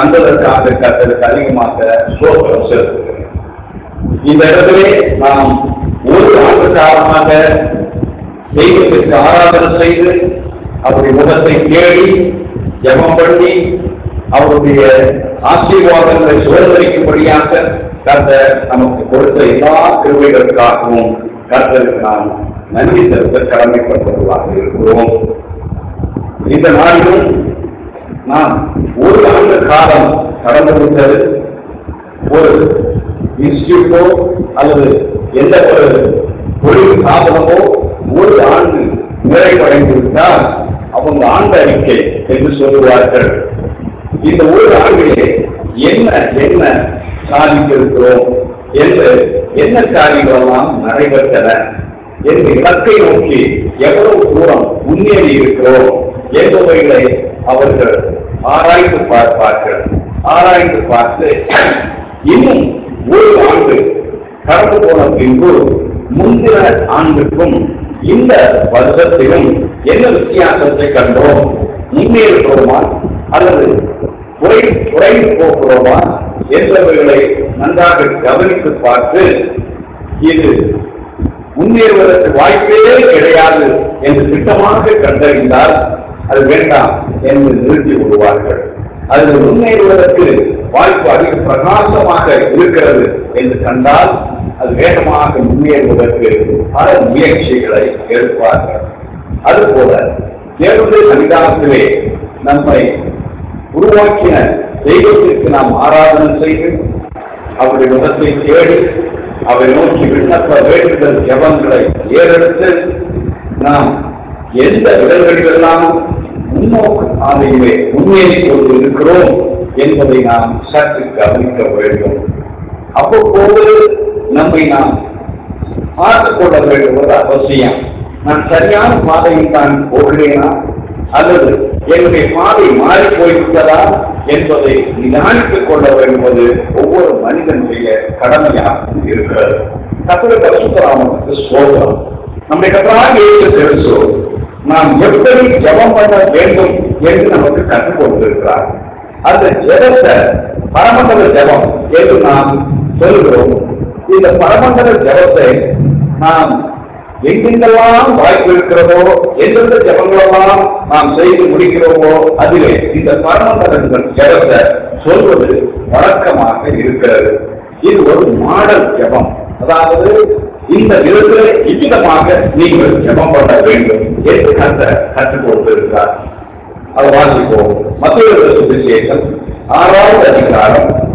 தந்ததற்காக கர்த்தருக்கு அதிகமாக ஸ்தோத்திரம் செலுத்துகிறேன் இந்த இடத்திலே நாம் ஒரு ஆண்டு காலமாக தெய்வத்திற்கு ஆராதனை செய்து அவருடைய முகத்தை தேடி ஜபம் பண்ணி அவருடைய ஆசீர்வாதங்களை சுதந்திரிக்கும்படியாக கர்த்தர் நமக்கு கொடுத்த எல்லா கிருமைகளுக்காகவும் கர்த்தருக்கு நாம் நன்றி செலுத்த கடமைப்பட்டவர்களாக இருக்கிறோம். இந்த நாளிலும் நாம் ஒரு ஆண்டு காலம் கடந்து விட்டது. ஒரு இன்ஸ்டியூட்டோ அல்லது எந்த ஒரு தொழில் சாதனமோ ஒரு ஆண்டு நிறைவடைந்துவிட்டால் அவங்க ஆண்டு அறிக்கை என்று சொல்லுவார்கள். இந்த ஒரு ஆண்டிலே என்ன என்ன சாதித்திருக்கிறோம் என்று என்ன காரியங்களெல்லாம் நடைபெற்றன என்று இலக்கை நோக்கி எவ்வளவு தூரம் முன்னேறி இருக்கிறோம் என்பவைகளை அவர்கள் ஆராய்ந்து பார்ப்பார்கள் ஆராய்ந்து பார்த்து இன்னும் ஒரு ஆண்டு கடந்து போன பின்பு முந்தின ஆண்டுக்கும் இந்த வருஷத்திலும் என்ன வித்தியாசத்தை கண்டோம்? முன்னேறுகிறோமா அல்லது குறை குறைந்து போகிறோமா? என்பவர்களை நன்றாக கவனித்து பார்த்து இது முன்னேறுவதற்கு வாய்ப்பே கிடையாது என்று திட்டமாக கண்டறிந்தால் அது வேண்டாம் என்று நிறுத்தி விடுவார்கள். அதில் முன்னேறுவதற்கு வாய்ப்பு அதிக பிரகாசமாக இருக்கிறது என்று கண்டால் அது வேகமாக முன்னேறுவதற்கு பல முயற்சிகளை எடுப்பார்கள். அதுபோல தேவனுடைய சன்னிதானத்திலே நம்மை உருவாக்கின தெய்வத்திற்கு நாம் ஆராதனை செய்து அவருடைய முகத்தை தேடி அவரை நோக்கி விண்ணப்ப வேண்டுதல் ஜபங்களை ஏறெடுத்து நாம் எந்த இடங்களிலெல்லாம் முன்னோக்கு பாதையிலே முன்னேறி கொண்டு இருக்கிறோம் என்பதை நாம் சற்று கவனிக்க வேண்டும். அவ்வப்போது நம்மை நாம் பார்த்துக் கொள்ள வேண்டுவது அவசியம். நான் சரியான பாதையில் தான் போகிறேனா? அல்லது என்னுடைய பாதை மாறி போய்விட்டதா என்பதை நிதானித்துக் கொள்ள வேண்டுவது ஒவ்வொரு மனிதனுடைய கடமையாக இருக்கிறது. கத்திர பரசுராமனுக்கு சோதனம் நம்மை கத்தராக ஏற்று தெரிசோ நாம் எப்படி ஜபம் பண்ண வேண்டும் என்று நமக்கு கற்றுக் கொடுத்திருக்கிறார். அந்த ஜபத்தை பரமண்டல ஜபம் என்று நாம் சொல்கிறோம். இந்த பரமண்டல ஜபத்தை நாம் எங்கெங்கெல்லாம் வாய்ப்பு இருக்கிறதோ எந்தெந்த ஜபங்களெல்லாம் நாம் செய்து முடிக்கிறோமோ அதிலே இந்த பரமண்டலங்கள் ஜபத்தை சொல்வது வழக்கமாக இருக்கிறது. இது ஒரு மாடல் ஜபம். அதாவது இந்த விருதுகளை இவ்விதமாக நீங்கள் ஜபம் பண்ண வேண்டும் என்று கத்த கற்றுக் கொடுத்திருக்கிறார். அதை வாசிப்போம். மத்திய சுவிசேஷம் ஆறாவது அதிகாரம்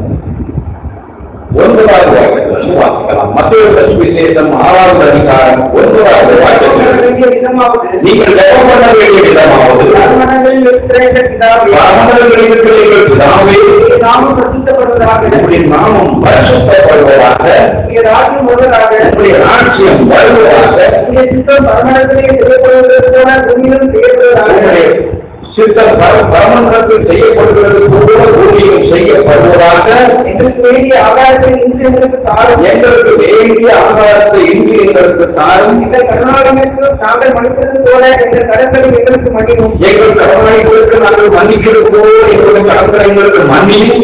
ஒன்பதாவது வாக்கியத்திலிருந்து வாசிக்கலாம் மத்திய சுவிசேஷம் ஆறாவது அதிகாரம் ஒன்பதாவது வாக்கியத்தில் நீங்கள் ஜபம் பண்ண வேண்டிய விதமாவது பரமண்டலங்களில் இருக்கிற எங்கள் பிதாவே, உம்முடைய நாமம் பரிசுத்தப்படுவதாக உம்முடைய ராஜ்யம் வருவதாக உம்முடைய சித்தம் பர பரமண்டலத்தில் செய்யப்படுகிறது போல பூமியும் செய்யப்படுவதாக எங்களுக்கு வேண்டிய ஆதாரத்தை இன்று எங்களுக்கு தாரும் எங்கள் கடமைகளுக்கு நாங்கள் மன்னிக்கிறது போல எங்களுடைய கடன்களை எங்களுக்கு மன்னியும்.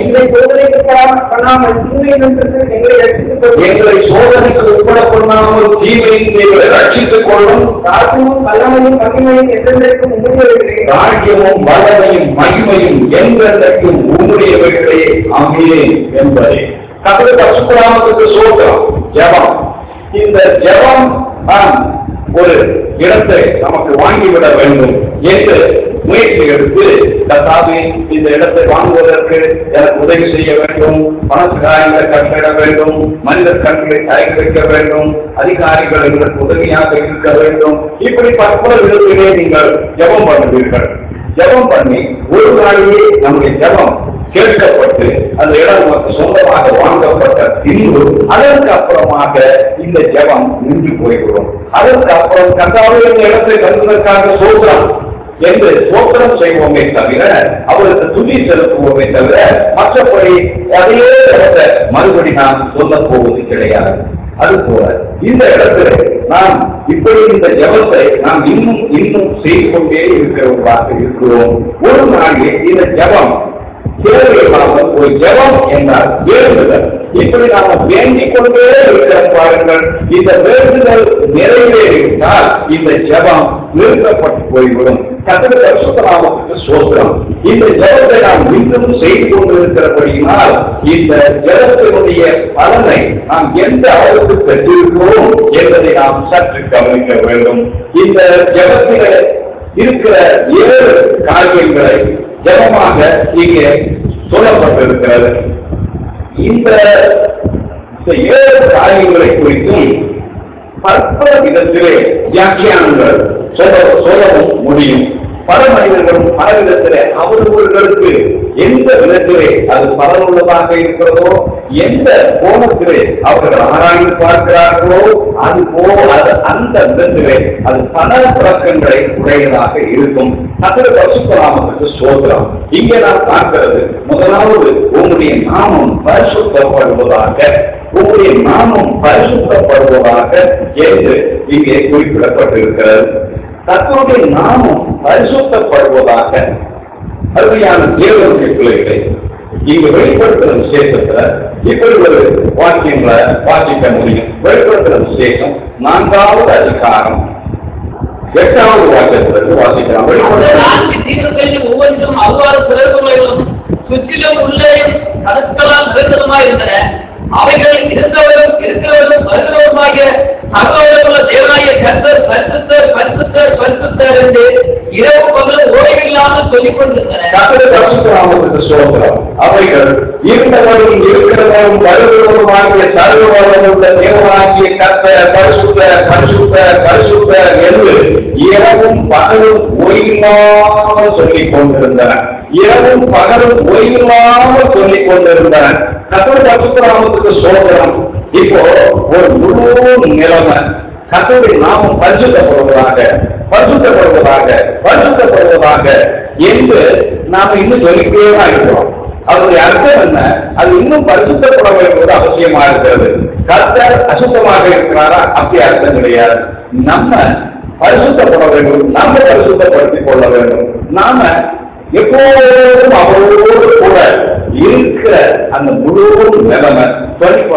எங்களை சோதனைக்கு உட்பட பண்ணாமல் தீமையின் எங்களை ரட்சித்துக் கொள்ளும். வல்லமையும் மகிமையும் என்றென்றைக்கும் உங்களுடையவர்களே ஆமே என்பதை. கத்திர பசுராமத்துக்கு சோத்திரம் ஜபம். இந்த ஜபம் தான் ஒரு இடத்தை நமக்கு வாங்கிவிட வேண்டும் என்று முயற்சி எடுத்து கத்தாவே இந்த இடத்தை வாங்குவதற்கு எனக்கு உதவி செய்ய வேண்டும். பணக்காரங்களை கட்டிட வேண்டும். மனிதர் கண்களை தயக்க வைக்க வேண்டும். அதிகாரிகள் எங்களுக்கு உதவியாக இருக்க வேண்டும். இப்படி பற்பல விதத்திலே நீங்கள் ஜெபம் பண்ணுவீர்கள். ஜெபம் பண்ணி ஒரு நாளிலே நம்முடைய ஜெபம் கேட்கப்பட்டு அந்த இடம் நமக்கு சொந்தமாக வாங்கப்பட்ட பின்பு அதற்கு அப்புறமாக இந்த ஜெபம் நின்று போய்விடும். அதற்கு அப்புறம் கர்த்தாவே இந்த இடத்தை தந்ததற்காக சோதரம் என்று சோத்திரம் செய்வோமே தவிர அவருக்கு துணி செலுத்துவோமே தவிர மற்றபடி அதே இடத்தை மறுபடி நான் சொல்ல போவது கிடையாது. அது போல. இந்த இடத்துல நாம் இப்படி இந்த ஜபத்தை நாம் இன்னும் இன்னும் செய்து கொண்டே இருக்கிறவர்களாக இருக்கிறோம். ஒரு நாளில் இந்த ஜபம் கேள்விகளாக ஒரு ஜபம் என்றால் வேண்டுதல். இப்படி நாம வேண்டிக் கொண்டே இருக்கிற பாருங்கள். இந்த வேண்டுதல் நிறைவேறிவிட்டால் இந்த ஜபம் நிறுத்தப்பட்டு போய்விடும். கத்திர பரிசுத்தநாமத்துக்கு சோத்திரம். இந்த ஜபத்தை நாம் இன்னும் செய்து கொண்டிருக்கிறபடியினால் இந்த ஜபத்தினுடைய பலனை நாம் எந்த அளவுக்கு பெற்றிருக்கிறோம் என்பதை நாம் சற்று கவனிக்க வேண்டும். இந்த ஜபத்திலே இருக்கிற ஏழு காரியங்களை ஜபமாக இங்கே சொல்லப்பட்டிருக்கிறது. இந்த இந்த ஏழு காரியங்களை குறித்தும் பற்பல விதத்திலே வியாக்கியானங்கள் சொல்ல சொல்லவும் முடியும். பல மனிதர்களும் பல விதத்திலே அவர்களுக்கு எந்த விதத்திலே அது பலனுள்ளதாக இருக்கிறதோ எந்த கோணத்திலே அவர்கள் ஆராய்ந்து பார்க்கிறார்களோ அது போல அந்த விதத்திலே அது பல புழக்கங்களை உடையதாக இருக்கும். அதில் பரிசுத்தராமத்துக்கு சோதரம் இங்கே நான் பார்க்கிறது முதலாவது உங்களுடைய நாமம் பரிசுத்தப்படுவதாக உங்களுடைய நாமம் பரிசுத்தப்படுவதாக என்று இங்கே குறிப்பிடப்பட்டிருக்கிறது. தத்துவடைய நாமும் பரிசுத்தப்படுவதாக அருமையான தேவனுடைய பிள்ளைகளை இங்கு வெளிப்படுத்துற விசேஷத்துல இப்படி ஒரு வாக்கியங்களை வாசிக்க முடியும். வெளிப்படுத்துற விசேஷம் நான்காவது அதிகாரம் எட்டாவது வாக்கியத்திலிருந்து வாசிக்கலாம். ஒவ்வொன்றும் அவ்வாறு சிறப்புகளும் சுற்றிலும் உள்ளே கடற்களால் இருந்தன. அவைகள் இருந்தவரும் இருக்கிறவரும் வருகிறவருமாகிய சர்வவல்லமுள்ள தேவனாகிய கர்த்தர் பரிசுத்தர் பரிசுத்தர் பரிசுத்தர் என்று இரவு பகல் ஓய்வில்லாமல் சொல்லிக் கொண்டிருந்தன அவைகள் இருந்தவரும் இருக்கிறவரும் வருகிறவருமாகிய சர்வவல்லமுள்ள தேவனாகிய கர்த்தர் பரிசுத்த பரிசுத்த பரிசுத்த என்று இரவும் பகலும் ஓய்வில்லாமல் சொல்லிக் கொண்டிருந்தன இரவும் பகலும் ஓய்வில்லாமல் சொல்லிக் கொண்டிருந்தார் கத்திர பரிசுத்தராமத்துக்கு சோதனம். இப்போ ஒரு முழு நிலைமை. கத்தோடைய நாமம் பரிசுத்தப்படுவதாக பரிசுத்தப்படுவதாக பரிசுத்தப்படுவதாக என்று நாம இன்னும் சொல்லிக்கிட்டே தான் இருக்கிறோம். அதனுடைய அர்த்தம் என்ன? அது இன்னும் பரிசுத்தப்பட வேண்டியது அவசியமா இருக்கிறது. கர்த்தர் அசுத்தமாக இருக்கிறாரா? அப்படி அர்த்தம் கிடையாது. நம்ம பரிசுத்தப்பட வேண்டும். நம்ம பரிசுத்தப்படுத்திக் கொள்ள வேண்டும். நாம எப்போதும் அவரோடு கூட இருக்கிற அந்த முழு நிலைமை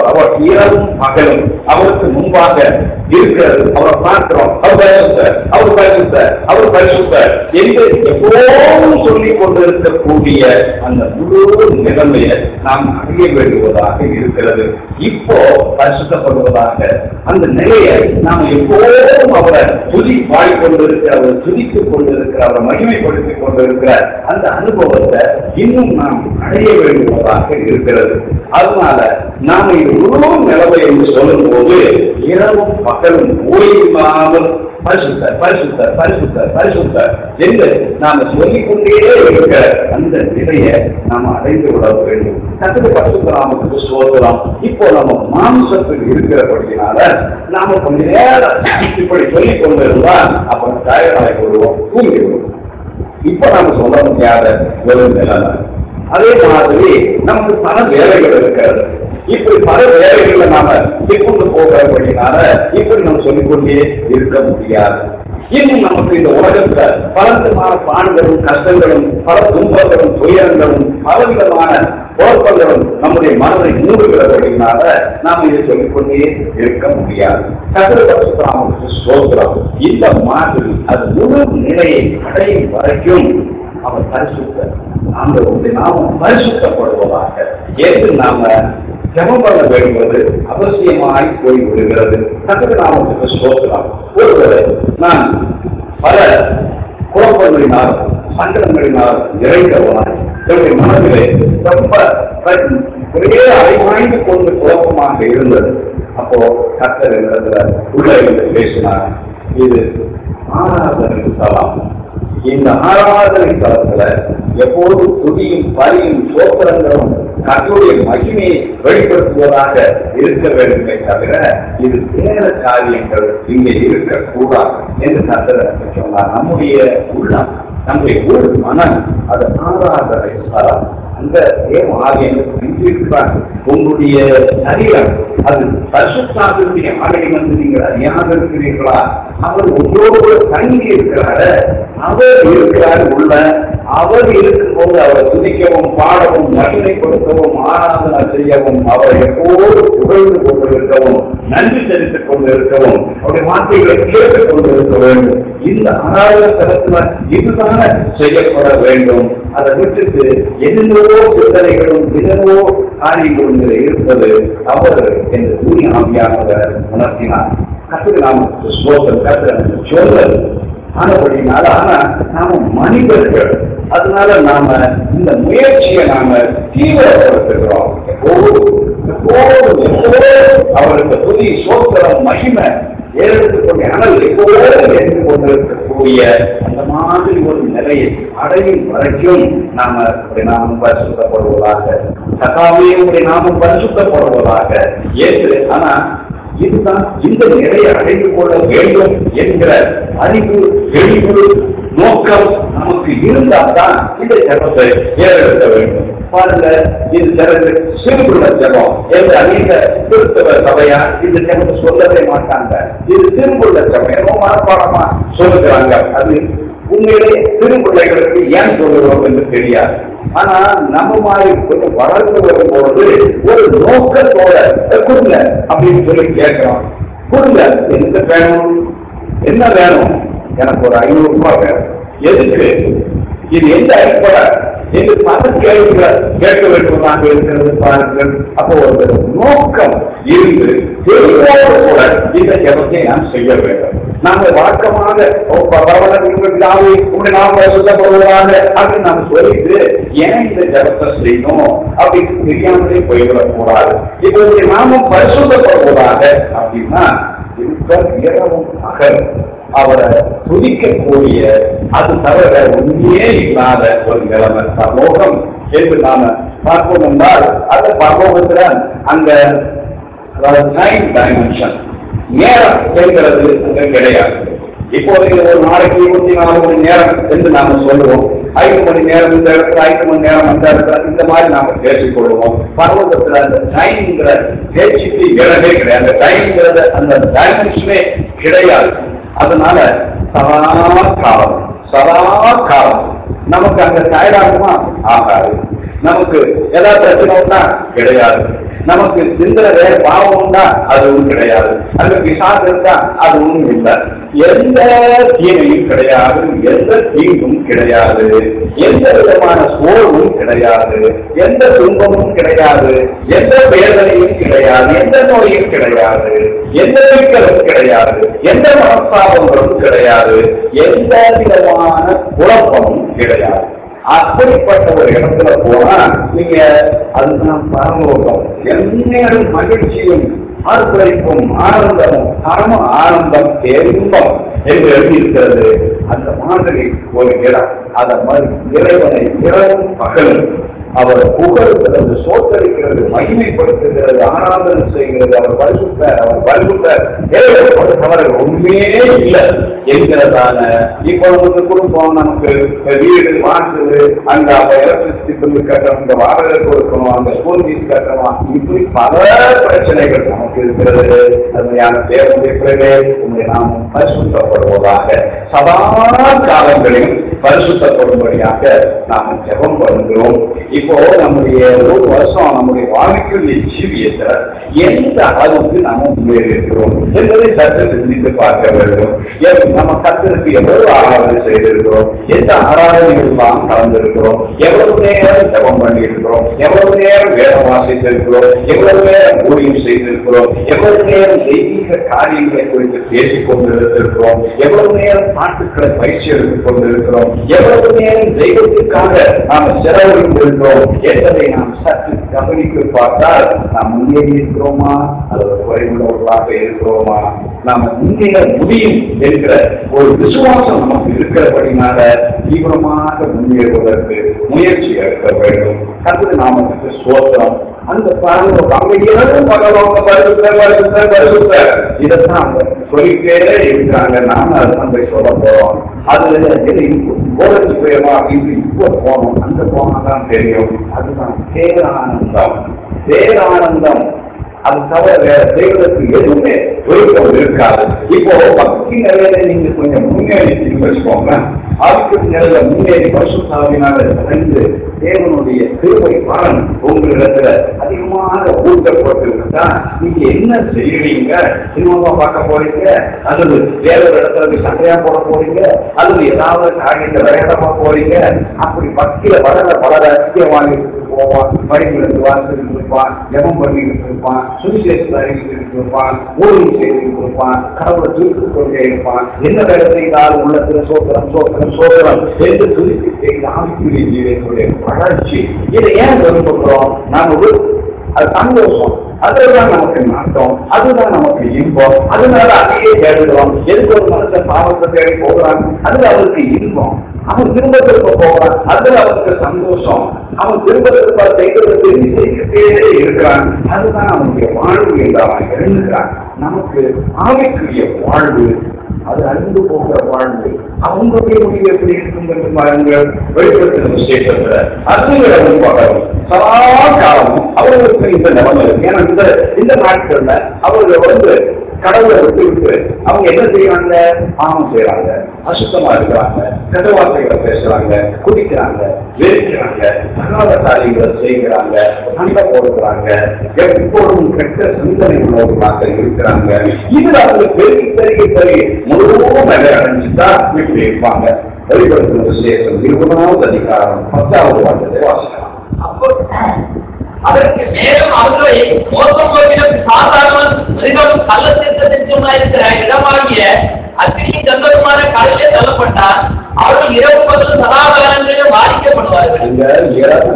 அவர் இரவும் பகலும். அவருக்கு முன்பாக இருக்கிறது. அவரை பார்க்கிறோம். அவர் பரிசுத்த அவர் பரிசுத்த அவர் பரிசுத்த என்று எப்போதும் சொல்லிக் கொண்டிருக்கக்கூடிய அந்த முழு நிலைமையை நாம் அறிய வேண்டுவதாக இருக்கிறது. இப்போ பரிசுத்தப்படுவதாக அந்த நிலையை நாம் எப்போதும் அவரை துதி வாய்க்கொண்டிருக்கிற அவர் துதித்துக் கொண்டிருக்கிற அவரை மகிமைப்படுத்திக் கொண்டிருக்கிற அந்த அனுபவத்தை இன்னும் நாம் அடைய வேண்டுவதாக இருக்கிறது. அதனால நாம இது நிலவை என்று சொல்லும் போது இரவும் பகலும் ஓய்வில்லாமல் பரிசுத்த பரிசுத்த பரிசுத்த பரிசுத்த என்று நாம சொல்லிக்கொண்டே இருக்க அந்த நிலையை நாம அடைந்து விட வேண்டும். கத்துக்கு பரிசுத்தராமத்துக்கு சோதனம் இப்போ நம்ம மாம்சத்தில் இருக்கிறபடியினால நாம கொஞ்ச நேரம் இப்படி சொல்லிக் கொண்டிருந்தா அப்புறம் டயர்டாகி விடுவோம் தூங்கி விடுவோம் இப்ப நாம சொல்ல முடியாத ஒரு நிலைமை அதே மாதிரி நமக்கு பல வேலைகள் இருக்கிறது. இப்படி பல வேலைகளை நாம சிக்கொண்டு போகிறபடினால இப்படி நம்ம சொல்லிக்கொண்டே இருக்க முடியாது. இன்னும் நமக்கு இந்த உலகத்துல பலவிதமான பாடுகளும் கஷ்டங்களும் பல துன்பங்களும் துயரங்களும் பலவிதமான குழப்பங்களும் நம்முடைய மனதை மூடுகிறபடினால நாம் இதை சொல்லிக்கொண்டே இருக்க முடியாது. கதிரபட்சத்தாமத்துக்கு சோத்திரம் இந்த மாதிரி அது முழு நிலையை அடையும் வரைக்கும் அவர் பரிசுத்த அந்த நாமம் நாம பரிசுத்தப்படுவதாக என்று நாம ஜெபம் பண்ண வேண்டுவது அவசியமாய் போய் விடுகிறது தகுந்த நாமத்துக்கு சோதனம் ஒருவர் நான் பல குழப்பங்களினால் சங்கடங்களினால் நிறைந்தவனாய் என்னுடைய மனதிலே ரொம்ப ஒரே அலைவாய்ந்து கொண்டு குழப்பமாக இருந்தது. அப்போ கத்தர் இடத்துல உள்ள பேசினார். இது ஆராதனை தலாம் இந்த ஆராதனை தளத்துல எப்போதும் துணியும் பலியும் சோத்திரங்களும் கட்டுடைய மகிமையை வெளிப்படுத்துவதாக இருக்க வேண்டுமே தவிர இது வேற காரியங்கள் இங்கே இருக்கக்கூடாது என்று கத்தர் சொன்னார். நம்முடைய உள்ளம் நம்முடைய ஒரு மனம் அது ஆராதனை ஸ்தலம் அந்த தேவ ஆலயங்கள் உங்களுடைய சரீரம் அது பரிசுத்தாவினுடைய ஆலயம் என்று நீங்கள் அறியாத இருக்கிறீர்களா? அவர் உங்களோடு தங்கி இருக்கிறாரு அவர் இருக்கிறார் உள்ள அவர் இருக்கும்போது அவரை துதிக்கவும் பாடவும் மகிமை கொடுக்கவும் ஆராதனை செய்யவும் அவரை எப்போது புகழ்ந்து கொண்டிருக்கவும் நன்றி செலுத்திக் கொண்டிருக்கவும் அவருடைய வார்த்தைகளை கேட்டுக் கொண்டிருக்க வேண்டும். இந்த ஆராதனை தரத்துல இதுதான செய்யப்பட வேண்டும். அதை விட்டுட்டு என்னென்னவோ சிந்தனைகளும் தினமோ காரியங்களும் இருப்பது அவர் என்று கூறி ஆவியானவர் உணர்த்தினார். கத்துக்கு நாம் ஸ்லோகம் கத்துற சொல்றது ஆனபடினால ஆனா நாம மனிதர்கள். அதனால நாம இந்த முயற்சியை நாம தீவிரப்படுத்துகிறோம். அவருக்கு புதிய சோத்திரம் மகிமை ஏறெடுத்துக்கொண்ட அனல் எப்போதும் எடுத்து கொண்டிருக்கக்கூடிய அந்த மாதிரி ஒரு நிலையை அடையும் வரைக்கும் நாம இப்படி நாமம் பரிசுத்தப்படுவதாக கதாவே உடைய நாமும் பரிசுத்தப்படுவதாக ஏற்று ஆனா இதுதான் இந்த நிலையை அடைந்து கொள்ள வேண்டும் என்கிற அறிவு தெளிவு நோக்கம் நமக்கு இருந்தால் தான் இந்த ஜபத்தை ஏறெடுக்க வேண்டும். பாருங்க இது சிறகு சிறுகுள்ள ஜபம் என்று அநேக கிறிஸ்தவ சபையா இந்த ஜபத்தை சொல்லவே மாட்டாங்க. இது சிறுகுள்ள ஜபம். என்னமோ மனப்பாடமா சொல்லுகிறாங்க. அது உண்மையிலே திருப்பிள்ளைகளுக்கு ஏன் சொல்லுகிறோம் என்று தெரியாது. ஆனா நம்ம மாதிரி கொஞ்சம் வளர்ந்து வரும்போது ஒரு நோக்கத்தோட கொடுங்க அப்படின்னு சொல்லி கேட்கிறோம் கொடுங்க எந்த வேணும்? என்ன வேணும்? எனக்கு ஒரு ஐநூறு ரூபாய் வேணும். எதுக்கு? இது எந்த அடிப்படை? என்று பல கேள்விகள் கேட்க வேண்டுமாக இருக்கிறது பாருங்கள். அப்போ ஒரு நோக்கம் இருந்து தெளிவோடு கூட இந்த ஜபத்தை நாம் செய்ய வேண்டும். நாங்கள் வழக்கமாக பரவலாக நாம் சொல்லப்படுவதாக அப்படின்னு நாம் சொல்லிட்டு ஏன் இந்த ஜபத்தை செய்யணும் அப்படின்னு தெரியாமலே போய்விடக் கூடாது இப்போ நாமும் பரிசுத்தப்படுவதாக அப்படின்னா இருக்க இரவும் பகல் அவரை துதிக்கக்கூடிய அது தவிர உண்மையே இல்லாத ஒரு நிலைமை சமூகம் என்று நாம பார்ப்போம் என்றால் அந்த சமூகத்துல அந்த டைமென்ஷன் நேரம் என்கிறது அங்க கிடையாது. இப்போதைக்கு ஒரு நாளைக்கு இருபத்தி நாலு மணி நேரம் என்று நாம சொல்லுவோம். ஐந்து மணி நேரம் இந்த இடத்துல ஐந்து மணி நேரம் அந்த இடத்துல இந்த மாதிரி நாம பேசிக்கொள்வோம். பர்வதத்துல அந்த டைம்ங்கிற பேச்சுக்கு இடமே கிடையாது. அந்த டைம்ங்கிறத அந்த டைமென்ஷனே கிடையாது. அதனால சதா காலம் சதா காலம். நமக்கு அங்க டயர்டாகுமா ஆகாது. நமக்கு ஏதாவது பிரச்சனை கிடையாது. நமக்கு சிந்தனை வேற பாவம் உண்டா? அதுவும் கிடையாது. அது பிசாஸ் இருக்கா? அதுவும் இல்லை. எந்த தீமையும் கிடையாது. எந்த தீங்கும் கிடையாது. எந்த விதமான சோர்வும் கிடையாது. எந்த துன்பமும் கிடையாது. எந்த வேதனையும் கிடையாது. எந்த நோயும் கிடையாது. எந்த சிக்கலும் கிடையாது. எந்த மனஸ்தாபங்களும் கிடையாது. எந்த விதமான குழப்பமும் கிடையாது. அப்படிப்பட்ட ஒரு இடத்துல போனா நீங்க அதுதான் பரலோகம் எந்நேரம் மகிழ்ச்சியும் ஆர்ப்பரிப்பும் ஆனந்தமும் பரம ஆனந்தம் பேரின்பம் என்று எழுதியிருக்கிறது அந்த மாதிரி ஒரு இடம். அதை மாதிரி இறைவனை இரவும் பகலும். அவர் புகழ்கிறது சோத்தரிக்கிறது மகிமைப்படுத்துகிறது ஆராதனை செய்கிறது அவர் பரிசுத்தார் அவர் பரிசுத்தார். அவர்கள் உண்மையே இல்லை. என்கிறதான இப்போ வந்து குடும்பம் நமக்கு வீடு மாற்றுது அங்க அப்ப எலக்ட்ரிசிட்டி பில் கட்டணும் இந்த வாடகை கொடுக்கணும் அந்த ஸ்கூல் ஃபீஸ் கட்டணும் இப்படி பல பிரச்சனைகள் நமக்கு இருக்கிறது. அருமையான தேவனுடைய பிறகு உங்களை நாம் பரிசுத்தப்படுவதாக சதா காலங்களில் பரிசுத்தப்படும்படியாக நாம் ஜெபம் பண்ணுகிறோம். இப்போ நம்முடைய ஒரு வருஷம் நம்முடைய வாழ்க்கையுடைய ஜீவியத்தை எந்த அளவுக்கு நாம் முன்னேறியிருக்கிறோம் என்பதை சற்று சிந்தித்து பார்க்க வேண்டும். நம்ம கத்திற்கு எவ்வளவு ஆராதனை செய்திருக்கிறோம்? எந்த ஆராதனைகள் எல்லாம் கலந்திருக்கிறோம்? எவ்வளவு நேரம் ஜெபம் பண்ணியிருக்கிறோம்? எவ்வளவு நேரம் வேதம் வாசித்திருக்கிறோம்? எவ்வளவு நேரம் ஊழியம் செய்திருக்கிறோம்? எவ்வளவு நேரம் தெய்வீக காரியங்களை குறித்து பேசிக் கொண்டிருக்கிறோம் எவ்வளவு நேரம் பாட்டுக்களை பயிற்சி எடுத்துக் கொண்டிருக்கிறோம் எவ்வளவு நேரம் தெய்வத்திற்காக நாம் செலவழித்திருக்கிறோம் என்பதை நாம் சற்று கவனித்து பார்த்தால் நாம் முன்னேறி இருக்கிறோமா? அல்லது குறைவுள்ளவர்களாக இருக்கிறோமா? நாம் முன்னேற முடியும் என்கிற ஒரு விசுவாசம் நமக்கு இருக்கிறபடினால தீவிரமாக முன்னேறுவதற்கு முயற்சி எடுக்க வேண்டும். கருத்து நாமத்துக்கு சோத்திரம் அந்த பாருங்க அங்க இரவும் பகவாங்க பரிசுத்த பரிசுத்த பரிசுத்த இதைத்தான் அவங்க சொல்லிட்டே இருக்கிறாங்க. நாம அதுதான் போய் சொல்ல போறோம். அது கோலத்து போயமா அப்படின்னு இப்போ போனோம். அந்த போனா தான் தெரியும். அதுதான் பேரானந்தம் பேரானந்தம் அது தவிர வேற செய்வதற்கு எதுவுமே விருப்பம் இருக்காது. இப்போ பக்தி நிலையில நீங்க கொஞ்சம் முன்னேறி வச்சுக்கோங்க அதுக்கு நிலையில முன்னேறி பரிசுத்தாவினால இருந்து தேவனுடைய திருவை பலன் உங்களிடத்துல அதிகமாக ஊட்டப்பட்டிருந்தா நீங்க என்ன செய்வீங்க சினிமாவா பார்க்க போறீங்க? அல்லது வேற ஒரு இடத்துல சண்டையா போட போறீங்க? அல்லது ஏதாவது காரியத்தை விளையாடமா போறீங்க? அப்படி பக்தியில வளர வளர அதிகம் போவான் பைபிள் வாசிட்டு இருப்பான் ஜபம் பண்ணிக்கிட்டு இருப்பான் சுவிசேஷத்தை அறிவித்துட்டு இருப்பான் ஊழல் செய்துட்டு இருப்பான் கடவுளை தூக்கி கொண்டே இருப்பான் என்ன வேலை செய்தாலும் உள்ளத்துல சோத்திரம் சோத்திரம் சோத்திரம் என்று துதித்து செய்து ஆவிக்குரிய ஜீவனுடைய வளர்ச்சி. இதை ஏன் விரும்புகிறோம்? நாம் ஒரு அது சந்தோஷம். அதுதான் நமக்கு நாட்டம் அதுதான் நமக்கு இன்பம். அதனால அதையே தேடுகிறோம். எதுக்கு ஒரு மனுஷன் பாவத்தை தேடி போகிறான்? அதுல அவருக்கு இன்பம். அவன் திரும்ப திரும்ப போகிறான். அதுல அவருக்கு சந்தோஷம். அவன் திரும்ப திரும்ப செய்வதற்கு நிச்சயிக்கிட்டே இருக்கிறான். அதுதான் அவனுடைய வாழ்வு என்று அவன் எழுந்துகிறான் நமக்கு ஆவிக்குரிய வாழ்வு அது அழிந்து போகிற வாழ்வு. அவங்களுடைய முடிவு எப்படி இருக்கும் என்று பாருங்கள். வெளிப்படுத்தின விசேஷத்துல அர்த்தங்களை முன்பாகவும் சதா காலமும் அவர்களுக்கு இந்த நிலைமை இருக்கு. ஏன்னா இந்த இந்த நாட்கள்ல அவர்கள் வந்து கடவுளை விட்டுவிட்டு அவங்க என்ன செய்யறாங்க பாவம் செய்யறாங்க அசுத்தமா இருக்கிறாங்க. கெட்ட வார்த்தைகளை பேசுறாங்க. குடிக்கிறாங்க. வெறுக்கிறாங்க. தகாத செய்கிறாங்க. சண்டை போடுறாங்க எப்போதும் கெட்ட சிந்தனை உள்ளவர்களாக இருக்கிறாங்க. இதுல அவங்க பெருகி பெருகி பெருகி முழுவதும் நிலை அடைஞ்சுதான் வீட்டில் இருப்பாங்க. வெளிப்படுத்தின விசேஷம் இருபதாவது அதிகாரம் பத்தாவது வார்த்தை வாசிக்கலாம். அப்போ அதற்கு மேலும் அவர்களை மோசம் போகிற சாதாரண மனிதனும் கள்ளத்திற்கு செஞ்சமாயிருக்கிற இடமாகிய அக்னி கந்தருமான கடலிலே தள்ளப்பட்டார். அவர்கள் இரவு பகல் சதாகாலங்களிலும் பாதிக்கப்படுவார்கள். இரவு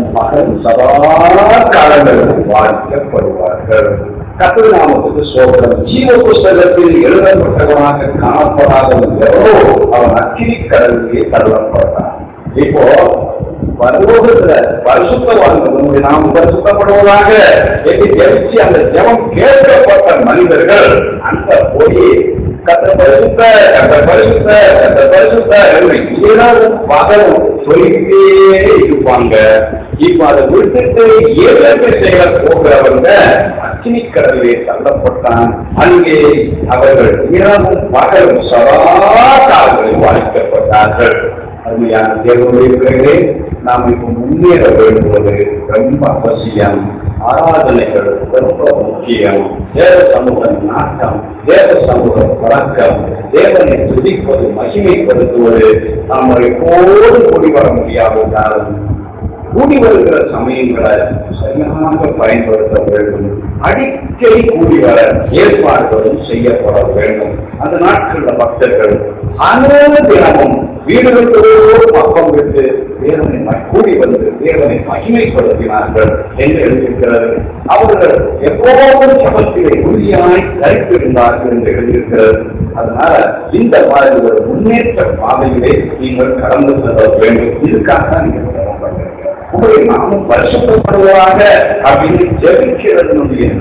சதா காலங்களில் வாழ்க்கப்படுவார்கள் கத்திர நாமத்துக்கு சோதரம் ஜீவ புஸ்தகத்தில் எழுதப்பட்டவனாக காணப்படாத எவரோ அவன் அக்கினி கடலிலே தள்ளப்பட்டான். இப்போ பரலோகத்துல பரிசுத்தவான்கள் நம்முடைய நாம் பரிசுத்தப்படுவதாக என்று ஜெபிச்சு அந்த ஜெபம் கேட்கப்பட்ட மனிதர்கள் அந்த போய் கத்த பரிசுத்த கத்த பரிசுத்த கத்த பரிசுத்த என்று இரவும் பகலும் சொல்லிக்கிட்டே இருப்பாங்க. இப்ப அதை விட்டுட்டு ஏழு செய்ய போகிறவங்க அக்கினி கடலிலே தள்ளப்பட்டான். அங்கே அவர்கள் இரவும் பகலும் சதா வாழ்க்கப்பட்டார்கள் அருமையான தேவனுடைய பிள்ளைகளே நாம் இப்போ முன்னேற வேண்டுவது ரொம்ப அவசியம். ஆராதனைகள் ரொம்ப முக்கியம். தேவ சமூக நாட்டம் தேவ சமூக பழக்கம் தேவனை துதிப்பது மகிமைப்படுத்துவது நாம் எப்போது கூடி வர முடியாவிட்டாலும் கூடி வருகிற சமயங்களை சரியாக பயன்படுத்த வேண்டும். அடிக்கடி கூடி வர ஏற்பாடுகளும் செய்யப்பட வேண்டும். அந்த நாட்கள்ல பக்தர்கள் அனைத்து தினமும் வீடுகளுக்கு பக்கம் விட்டு தேவனை கூடி வந்து தேவனை மகிமைப்படுத்தினார்கள் என்று எழுதியிருக்கிறது. அவர்கள் எப்போதும் சமத்திலே உறுதியாய் கருத்திருந்தார்கள் என்று எழுதியிருக்கிறது. அதனால இந்த மாதிரி ஒரு முன்னேற்ற பாதையிலே நீங்கள் கடந்து செல்ல வேண்டும். இதுக்காக தான் நீங்கள் சிரமப்படுறீங்க. உங்களை நாமும் பரிசுத்தப்படுவதாக அப்படின்னு ஜபிக்கிறது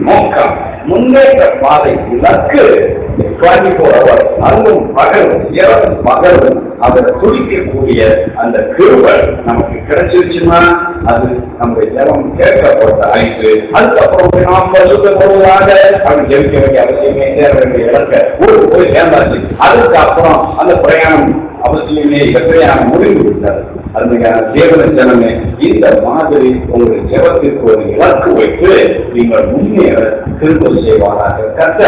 நோக்கம் முன்னேற்ற பாதை இலக்கு. டுவெண்ட்டி ஃபோர் ஹவர் அதுவும் பகலும் இரவும் பகலும் அதை துடிக்கக்கூடிய அந்த கிருவல் நமக்கு கிடைச்சிருச்சுன்னா அது நம்ம ஜெபம் கேட்கப்பட்ட அழைப்பு. அதுக்கப்புறம் நாம் பரிசுத்தப்படுவதாக அப்படி ஜெபிக்க வேண்டிய அவசியமே சேர வேண்டிய இலக்க ஊருக்கு போய் சேர்ந்தாச்சு. அதுக்கப்புறம் அந்த பிரயாணம் அவசியமே எப்படியான முடிவு விட்டது அருமையான தேவன ஜனமே இந்த மாதிரி உங்கள் ஜெபத்திற்கு ஒரு இலக்கு வைத்து நீங்கள் முன்னேற திரும்ப செய்வாராக கத்த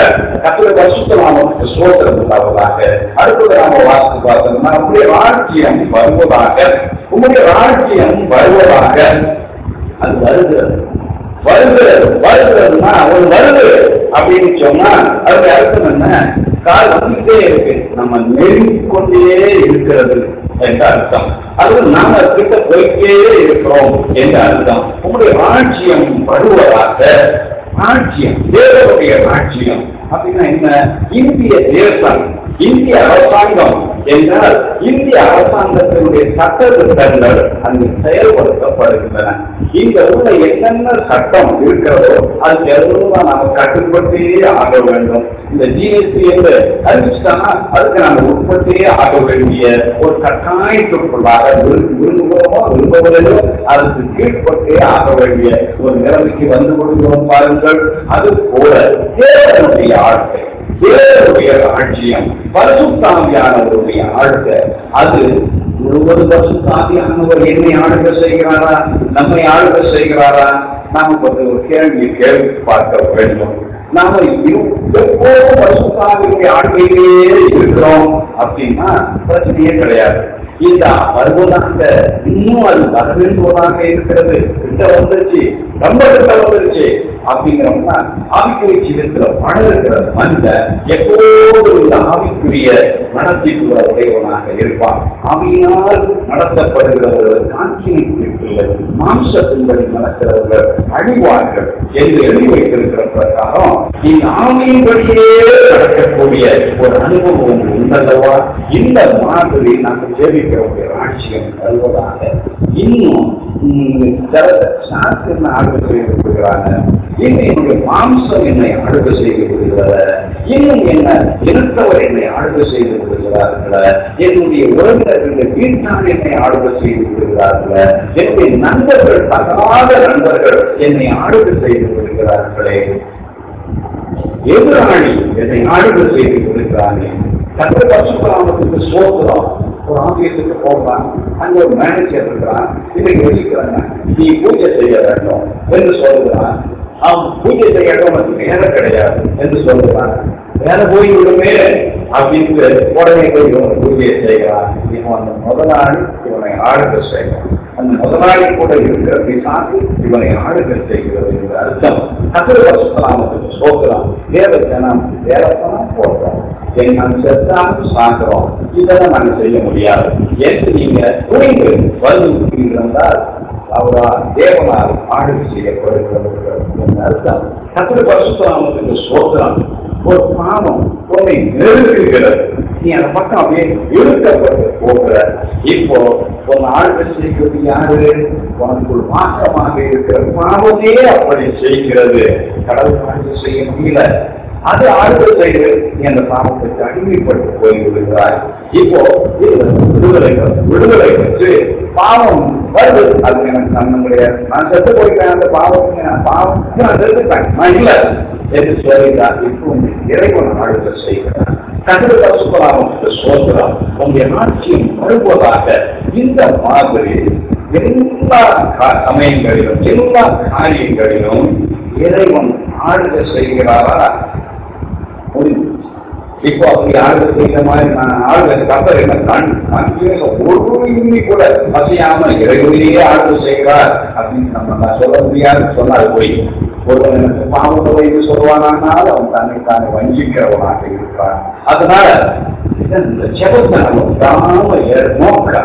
கத்திர பரிசுத்தமானவருக்கு சோதனம் உண்டாவதாக அடுத்தது நாம வாசித்து பார்த்தோம்னா உங்களுடைய ராஜ்யம் வருவதாக உங்களுடைய ராஜ்யம் வருவதாக. அது வருகிறது. வருகிறது. வருகிறதுனா ஒரு வருது அப்படின்னு சொன்னா அதுக்கு அர்த்தம் என்ன? கால் வந்துட்டே இருக்கு. நம்ம நெருங்கிக் கொண்டே இருக்கிறது என்ற அர்த்தம். அது நாம கிட்ட போய்ட்டே இருக்கிறோம் என்ற அர்த்தம். உங்களுடைய ராஜ்யம் வருவதாக ராஜ்யம் தேவருடைய ராஜ்யம் அப்படின்னா என்ன? இந்திய தேசம் இந்திய அரசாங்கம். என்றால் இந்திய அரசாங்கத்தினுடைய சட்ட திட்டங்கள் அங்கு செயல்படுத்தப்படுகின்றன. இந்த உள்ள என்னென்ன சட்டம் இருக்கிறதோ அது எல்லாம் நாம கட்டுப்பட்டே ஆக வேண்டும். இந்த ஜிஎஸ்டி என்று அறிவிச்சுட்டாங்கன்னா அதுக்கு நாம உட்பட்டே ஆக வேண்டிய ஒரு கட்டாயத்திற்குள்ளாக விரும்புகிறோமோ விரும்புவதிலோ அதுக்கு கீழ்பட்டே ஆக வேண்டிய ஒரு நிலைமைக்கு வந்து கொடுக்கிறோம் பாருங்கள். அது போல தேவனுடைய ஆட்கள். தேவனுடைய ராஜ்யம் பரிசுத்தாமியானவருடைய ஆழ்க்கை அது முழுவது பரிசுத்தாமியானவர் என்னை ஆளுக செய்கிறாரா? நம்மை ஆளுக செய்கிறாரா? நாம கொஞ்சம் ஒரு கேள்வி கேள்வி பார்க்க வேண்டும். நாம எப்போது எப்போதும் பரிசுத்தாமியுடைய இருக்கிறோம் அப்படின்னா பிரச்சனையே கிடையாது. இந்த வருவதாக இன்னும் அது வரவேண்டுவதாக இருக்கிறது. கிட்ட வந்துருச்சு. ரொம்ப கிட்ட வந்துருச்சு. அப்படிங்கிறோம்னா ஆவிக்குரிய ஜீவத்துல வளர்கிற அந்த எப்போது இந்த ஆவிக்குரிய நடத்திக்கு உடையவனாக இருப்பான் ஆவியினால் நடத்தப்படுகிறவர்கள் காட்சியில் மாம்சத்தின்படி நடக்கிறவர்கள் அழிவார்கள் என்று எழுதி வைத்திருக்கிற பிரகாரம் இந்த ஆவியின்படியே நடக்கக்கூடிய ஒரு அனுபவம் உண்டல்லவா? இந்த மாதிரி நாங்கள் ஜெபிக்கிறவங்க ராட்சியம் வருவதாக இன்னும் ம், சாஸ்திரம் இன்னும் என்னுடைய மாம்சம் என்னை ஆளுகை செய்து விடுகிறத இன்னும் என்ன இனத்தவர் என்னை ஆளுகை செய்து கொள்கிறார்கள என்னுடைய உறவினர்கள் வீட்டார் என்னை ஆளுகை செய்து கொள்கிறார்கள என்னுடைய நண்பர்கள் தகாத நண்பர்கள் என்னை ஆளுகை செய்து கொள்கிறார்களே. எதிராளி என்னை ஆளுகை செய்து கொள்கிறானே. கத்திர பசுபராமத்துக்கு சோதரம் ஒரு ஆபீஸுக்கு போகிறான் அங்க ஒரு மேனேஜர் இருக்கிறான். இன்னைக்கு யோசிக்கிறாங்க நீ பூஜை செய்ய வேண்டும் என்று சொல்கிறான். அவன் பூஜை செய்யட்டும் உனக்கு நேரம் கிடையாது என்று சொல்லுவாங்க வேலை போய் விடுமே அப்படின்னு உடனே போய் இவன் பூஜையை செய்கிறான். இவன் அந்த முதலாளி இவனை ஆளுகள் செய்கிறான். அந்த முதலாளி கூட இருக்கிற பிசாசு இவனை ஆளுகள் செய்கிறது என்ற அர்த்தம். கத்திர பசுத்தலாமத்துக்கு சோக்கலாம் தேவ ஜனம் தேவத்தனம் போடுறோம். என் நாம் செத்தாலும் சாகிறோம் இதெல்லாம் நாங்கள் செய்ய முடியாது. என்று நீங்க துணிந்து வந்து இருந்தால் அவரால் தேவனால் ஆளுகை செய்யப்படுகிறது. அதுதான் அர்த்தம் கத்திர பசுத்தலாமத்துக்கு சோக்கலாம் ஒரு பாவம் உன்னை நெருங்குகிறது நீ அந்த பக்கம் அப்படியே இழுக்கப்பட்டு போகிற இப்போ உன் ஆழ்வை செய்கிறது யாரு உனக்குள் மாற்றமாக இருக்கிற பாவமே அப்படி செய்கிறது. கடவுள் ஆழ்வை செய்ய முடியல. அது ஆழ்வை செய்து என்ற அந்த பாவத்துக்கு அடிமைப்பட்டு போய்விடுகிறார் இப்போ விடுதலை விடுதலை பெற்று பாவம் வருது. அது எனக்கு சம்மந்தம் கிடையாது நான் செத்து போயிட்டேன். அந்த பாவத்துக்கு நான் பாவத்துக்கு நான் செத்துட்டேன். நான் இல்லை. என்று சொல்லிட்டார். இப்போ இறைவன் ஆளுகை செய்கிறார். கண்டு பசுபராமத்துக்கு சோதரம் உங்களுடைய ஆட்சியும் வருவதாக இந்த மாதிரி எல்லா கா- சமயங்களிலும் எல்லா காரியங்களிலும் இறைவன் ஆழ்க செய்கிறாரா? இப்போ அப்படி ஆளுக்கு இந்த மாதிரி ஆளுகள் ஆளுகை கப்பல் என்ன கண் கண்டினியூஸ் ஒரு இன்மை கூட பசியாம இறைவனையே ஆளுகை செய்கிறார் அப்படின்னு நம்ம சொல்ல முடியாது சொன்னால் போய். ஒருவன் எனக்கு பாவத்தை வைத்து சொல்வானால் அவன் தன்னை தானே வஞ்சிக்கிறவனாக இருக்கிறான். அதனால இந்த ஜெபத்தை நம்ம விடாம நோக்க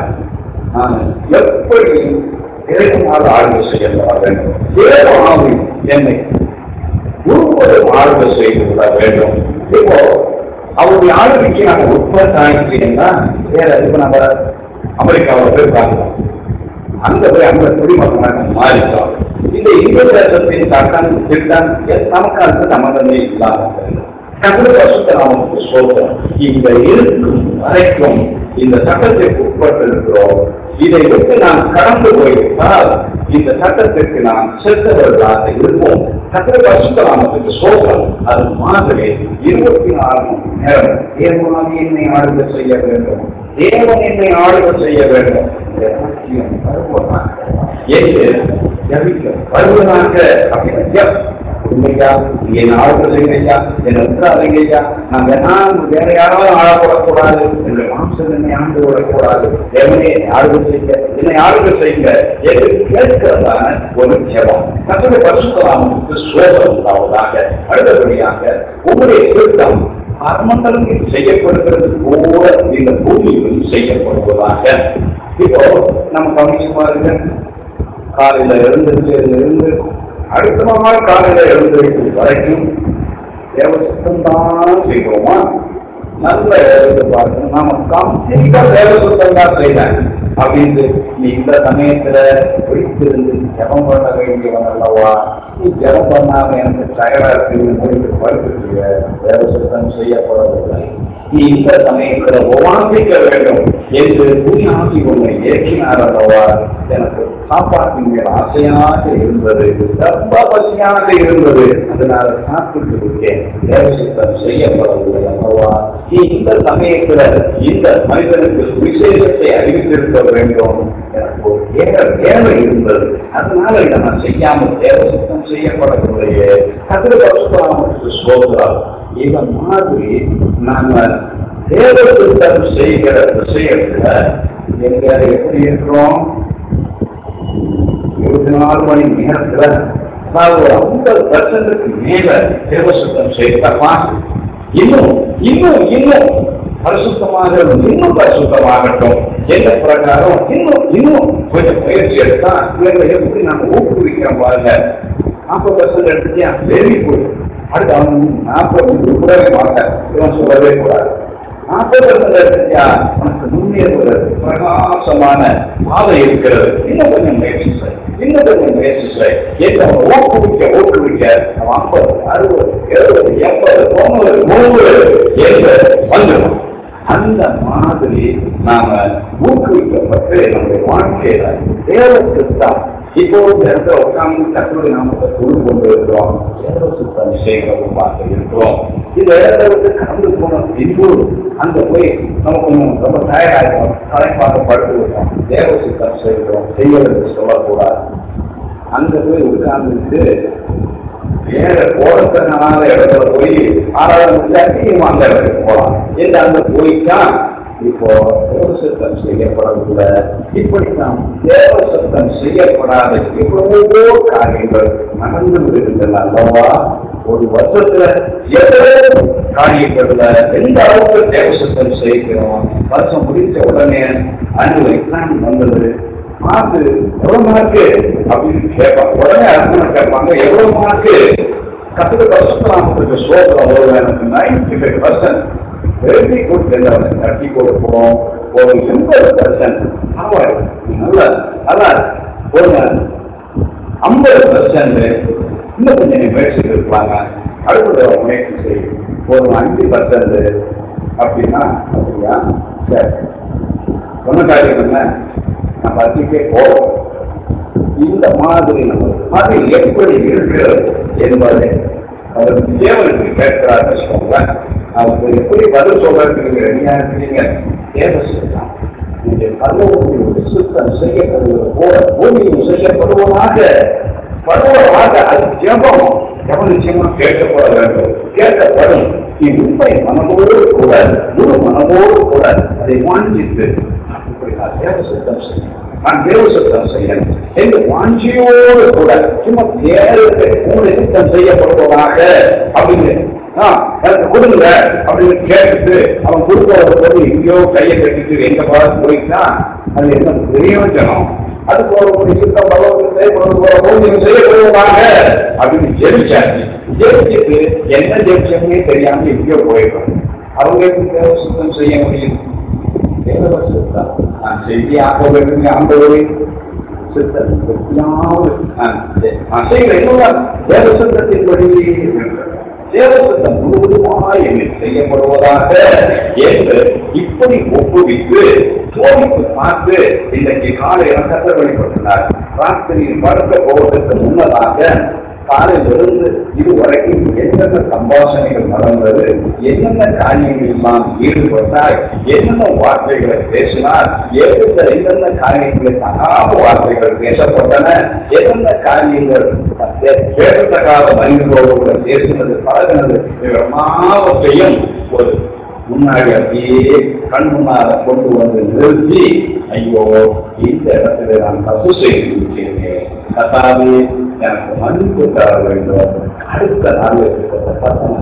எப்படி இறைவனால் ஆளுகை செய்யப்பட வேண்டும்? இறைவனாவை என்னை முழுவதும் ஆளுகை செய்து விட வேண்டும். இப்போ அவருடைய ஆளுமைக்கு நாங்கள் உட்பட ஆகிட்டீங்கன்னா வேற இப்போ நம்ம அமெரிக்காவில் போய் பார்க்கலாம். அந்த போய் அந்த குடிமக்களாக மாறிட்டோம் இந்த இந்திய தேசத்தின் சட்டம் திட்டம் நமக்கு அந்த சம்பந்தமே இல்லாமல் கத்திர பசுத்த நமக்கு சொல்றோம் இந்த இருக்கும் வரைக்கும் இந்த சட்டத்திற்கு உட்பட்டிருக்கிறோம். இதை விட்டு நாம் கடந்து போய்விட்டால் இந்த சட்டத்திற்கு நாம் செத்தவர்களாக இருப்போம். கத்திர பசுத்த சோகம் அது மாதிரி இருபத்தி நாலு நேரம். தேவனாக என்னை ஆளுகை செய்ய வேண்டும். தேவன் என்னை ஆளுகை செய்ய வேண்டும். இந்த வருவதாக என்று அப்படின்னு உண்மையா என்ன ஆளுகை செய்யுங்கய்யா என்னை நாங்க நான் வேற யாராவது ஆளப்படக்கூடாது என்னுடைய மாம்சம் என்னை ஆண்டு விடக்கூடாது தேவனே என்னை செய்ய என்னை ஆளுகை செய்யுங்க என்று கேட்கிறதான ஒரு ஜெபம் கத்தோட பரிசுத்தலாமுக்கு சோதம் உண்டாவதாக அடுத்தபடியாக உங்களுடைய திருத்தம் ஆரம்பத்தில் செய்யப்படுகிறது போல இந்த பூமியிலும் செய்யப்படுவதாக இப்போ நம்ம கவனிச்சு இருக்க காலையில எழுந்திருச்சதுல அடுத்த மாதிரி காலையில எழுந்திருக்கும் வரைக்கும் தேவ சுத்தம் தான் செய்வோமா? நல்ல இடத்துக்கு பார்த்து நாம கம்ப்ளீட்டா வேலை சுத்தம் தான் செய்யலாம் அப்படின்னு நீ இந்த சமயத்துல வைத்திருந்து ஜபம் பண்ண வேண்டியவன் அல்லவா? நீ ஜபம் பண்ணாம எனக்கு டயர்டா இருக்கு முடித்து படுத்துட்டு வேலை சுத்தம் செய்யப்படவில்லை. நீ இந்த சமயத்தில் உபாசிக்க வேண்டும் என்று ஆசை உன்னை இயக்கினார் அல்லவா? எனக்கு சாப்பாட்டின் மேல் ஆசையாக இருந்தது. ரொம்ப பசியாக இருந்தது. அதனால சாப்பிட்டு இருக்கேன் தேவசித்தம் செய்யப்படவில்லை அல்லவா? நீ இந்த சமயத்தில் இந்த மனிதனுக்கு விசேஷத்தை அறிவித்திருக்க வேண்டும். எனக்கு ஒரு தேவை தேவை இருந்தது. அதனால இதை நான் செய்யாமல் தேவசித்தம் செய்யப்படவில்லையே. அதில் பசுராமத்துக்கு சோதரா. இந்த மாதிரி நாம தேவசித்தம் செய்கிற விஷயத்துல எங்க எப்படி இருக்கிறோம் இருபத்தி நாலு மணி நேரத்துல அதாவது ஒரு ஐம்பது பர்சன்ட்டுக்கு மேல தேவசுத்தம் செய்யப்பா இன்னும் இன்னும் இன்னும் பரிசுத்தமாக இன்னும் பரிசுத்தமாகட்டும் எந்த பிரகாரம் இன்னும் இன்னும் கொஞ்சம் முயற்சி எடுத்தா இவங்களை எப்படி நம்ம ஊக்குவிக்கிறோம் பாருங்க நாற்பது பர்சன்ட் எடுத்துட்டியா வெரி குட் அடுத்து அவன் நாற்பது கூடவே மாட்டேன் இவன் சொல்லவே கூடாது. நாற்பது பர்சன்ட் எடுத்துட்டியா உனக்கு முன்னேறுவது பிரகாசமான பாதை இருக்கிறது. இன்னும் கொஞ்சம் முயற்சி செய். இன்னும் கொஞ்சம் முயற்சி ஊக்குவிக்க ஊக்குவிக்க ஐம்பது அறுபது எழுபது எண்பது தொண்ணூறு நூறு என்று வந்துடும். அந்த மாதிரி நாம ஊக்குவிக்கப்பட்டு நம்முடைய வாழ்க்கையில தேவசுத்தம் இப்போ இந்த இடத்துல உட்கார்ந்து கத்தோடைய நாமத்தை குழு கொண்டு இருக்கிறோம். தேவசுத்த விஷயங்களை பார்த்து இருக்கிறோம். இந்த இடத்துல வந்து கடந்து போன பின்பு அந்த போய் நம்ம ரொம்ப ரொம்ப டயர்டாகிறோம் தலைப்பாக படுத்து விட்டோம் தேவசுத்தம் செய்கிறோம் செய்வதற்கு சொல்லக்கூடாது. அங்க போய் உட்கார்ந்துட்டு வேற போறதுனால இடத்துல போய் ஆறாவது அதிகமாக அந்த இடத்துக்கு போகலாம் என்று அந்த போய்ட்டா இப்போ தேவசத்தம் செய்யப்படவில்லை இப்படித்தான் தேவசத்தம் செய்யப்படாத. எவ்வளவோ காரியங்கள் நடந்து இருந்தன அல்லவா? ஒரு வருஷத்துல எவ்வளவு காரியங்கள்ல எந்த அளவுக்கு தேவ சத்தம் செய்கிறோம்? வருஷம் முடித்த உடனே அன்று எக்ஸாம் வந்தது. மார்க்கு எவ்வளவு மார்க்கு? அப்படின்னு கேட்பாங்க உடனே அரசு கேட்பாங்க எவ்வளவு மார்க்கு? கத்துக்க பர்சன்ட் சோதனை ஒரு ninety five percent very good எல்லாரும் கட்டி கொடுப்போம் ஒரு எண்பது பர்சன்ட் நல்லா நல்லா ஒரு ஐம்பது பர்சன்ட் இன்னும் கொஞ்சம் முயற்சி இருப்பாங்க அடுத்த முயற்சி செய்யும் ஒரு அஞ்சு பர்சன்ட் அப்படின்னா அப்படியா சரி சொன்ன காரியம் என்ன நம்ம அதிகே போவோம் இந்த மாதிரி நம்ம அது எப்படி இருக்கிறது என்பதை அவர் தேவனுக்கு கேட்கிறார் வச்சுக்கோங்களேன் அவருக்கு எப்படி பதில் சொல்றதுக்கு ரெடியா இருக்கிறீங்க தேவை செய்யலாம் நீங்க கல்லூரி சுத்தம் செய்யப்படுவது போல பூமியில் செய்யப்படுவதாக பருவமாக அது ஜபம். ஜப நிச்சயமா கேட்கப்பட வேண்டும் கேட்கப்படும். நீ உண்மை மனமோடு கூட முழு மனமோடு கூட அதை வாஞ்சித்து நான் தேவ சுத்தம் செய்யணும். நான் தேவ சுத்தம் செய்யணும். என்று வாஞ்சியோடு கூட சும்மா தேர்வுக்கு உங்களுடைய சுத்தம் செய்யப்படுவதாக அப்படின்னு கொடுங்க அப்படின்னு கேட்டுட்டு அவன் கொடுக்கறத போது எங்கேயோ கையை கட்டிட்டு எங்க பாடம் போயிட்டா அது என்ன பிரயோஜனம் அது போற ஒரு சுத்தம் செய்யப்படுவாங்க அப்படின்னு ஜெயிச்சாச்சு ஜெயிச்சுட்டு என்ன ஜெபிச்சோம்னே தெரியாம எங்கேயோ போயிடும் அவங்க எப்படி சுத்தம் செய்ய முடியும்? தேவ சுத்தம். நான் செய்தி ஆக்க வேண்டும் ஆண்டவரே சுத்தம். எப்படியாவது நான் நான் செய்கிற எல்லாம் தேவ தேவசத்தம் முழுவதுமாய் என்னை செய்யப்படுவதாக என்று இப்படி ஒப்புவித்து சோதித்து பார்த்து இன்றைக்கு காலையில கத்த வெளிப்பட்டுள்ளார் ராத்திரியில் படுக்க போவதற்கு முன்னதாக காலையிலிருந்து இதுவரைக்கும் என்னென்ன சம்பாஷணைகள் நடந்தது என்னென்ன காரியங்களில் நாம் ஈடுபட்டால் என்னென்ன வார்த்தைகளை பேசினால் எந்த என்னென்ன காரியங்களை தகாத வார்த்தைகள் பேசப்பட்டன என்னென்ன காரியங்கள் பேசத்தகாத மனிதர்களோடு கூட பேசினது பழகினது எல்லாவற்றையும் ஒரு முன்னாடி அப்படியே கண் கொண்டு வந்து நிறுத்தி ஐயோ இந்த இடத்துல நான் தப்பு செய்து விட்டேனே. கத்தாவே எனக்கு மன்னிப்பு தர வேண்டும் அடுத்த நாள்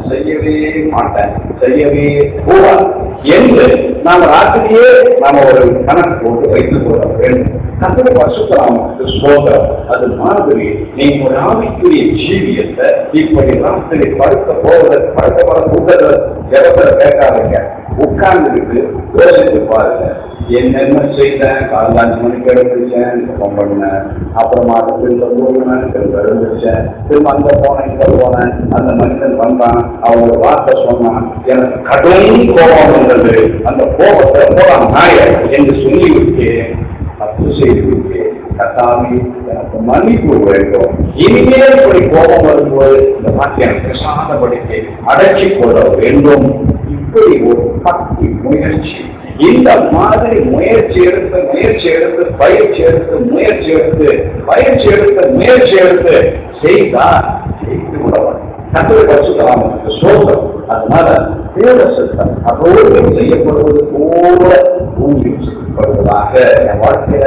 செய்யவே மாட்டேன் செய்யவே போவான் என்று நாம் ராத்திரியே நாம ஒரு கணக்கு போட்டு வைத்துக் கொள்ள வேண்டும். கத்திர பசுத்தராமத்துக்கு சோதரம் அது மாதிரி நீ ஒரு ஆவிக்குரிய ஜீவியத்தை இப்படி ராத்திரி படுத்த போவதற்கு படுக்கப்பட கூட்டத்தில் ஜபத்துல கேட்காதீங்க. உட்கார்ந்துட்டு யோசிச்சு பாருங்க. என்னென்ன செய்தேன்? காலைல அஞ்சு மணிக்கு எடுத்துச்சேன் ஜபம் பண்ணேன். அப்புறமா அதை திரும்ப தூங்கினேன் திரும்ப எழுந்திரிச்சேன். திரும்ப அங்க போனேன் இங்க போனேன். அந்த மனிதன் வந்தான். அவன் ஒரு வார்த்தை சொன்னான். எனக்கு கடும் கோபம் வந்தது அந்த கோபத்தை போலாம் நாய என்று சொல்லிவிட்டு தப்பு செய்துவிட்டு கத்தாமி எனக்கு மன்னிப்பு வேண்டும். இனிமேல் இப்படி கோபம் வரும்போது இந்த வார்த்தை பிரசாதப்படுத்தி அடக்கி கொள்ள வேண்டும். இப்படி ஒரு பக்தி முயற்சி. இந்த மாதிரி முயற்சி எடுத்து முயற்சி எடுத்து பயிற்சி எடுத்து முயற்சி எடுத்து பயிற்சி எடுத்து முயற்சி எடுத்து செய்தா ஜெயித்து விடவன் கத்தரை பரிசுத்தராமனுக்கு சோகம் அதனால தேவ சித்தம். அதோடு செய்யப்படுவது போல பூமியில் செய்யப்படுவதாக என் வாழ்க்கையில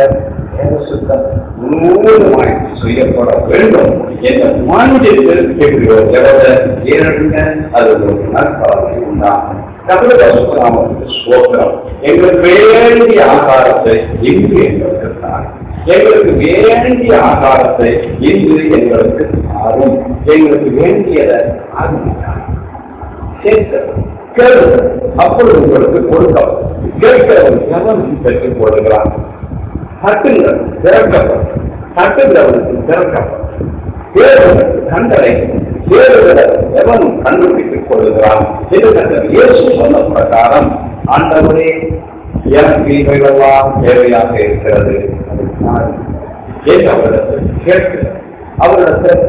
தேவ சித்தம் முழுவதுமாய் செய்யப்பட வேண்டும். என்ற மாநிலத்தில் கேட்கிற ஜெபத்தை ஏறடுங்க அது ஒரு நற்பலனை உண்டாகும். கத்தரை பரிசுத்தராமனுக்கு சோகம் எங்களுக்கு வேண்டிய ஆகாரத்தை இன்று எங்களுக்கு தான் எங்களுக்கு வேண்டிய ஆகாரத்தை இன்று எங்களுக்கு தாரும் எங்களுக்கு வேண்டியதை ஆகும். அப்பொழுது உங்களுக்கு கொடுக்கும் கேட்கிறவன் எவன் பெற்றுக் கொள்கிறான் தட்டுங்கள் திறக்கப்படும் தட்டுகிறவனுக்கு திறக்கப்படும் தேவனுக்கு கண்டனை தேடுகிற எவன் கண்டுபிடித்துக் கொள்கிறான்? என்று இயேசு சொன்ன பிரகாரம் ஆண்டவரே எனக்கு இவைகளெல்லாம் தேவையாக இருக்கிறது. அவரிடத்தில் கேட்கிறார் அவரிடத்தில்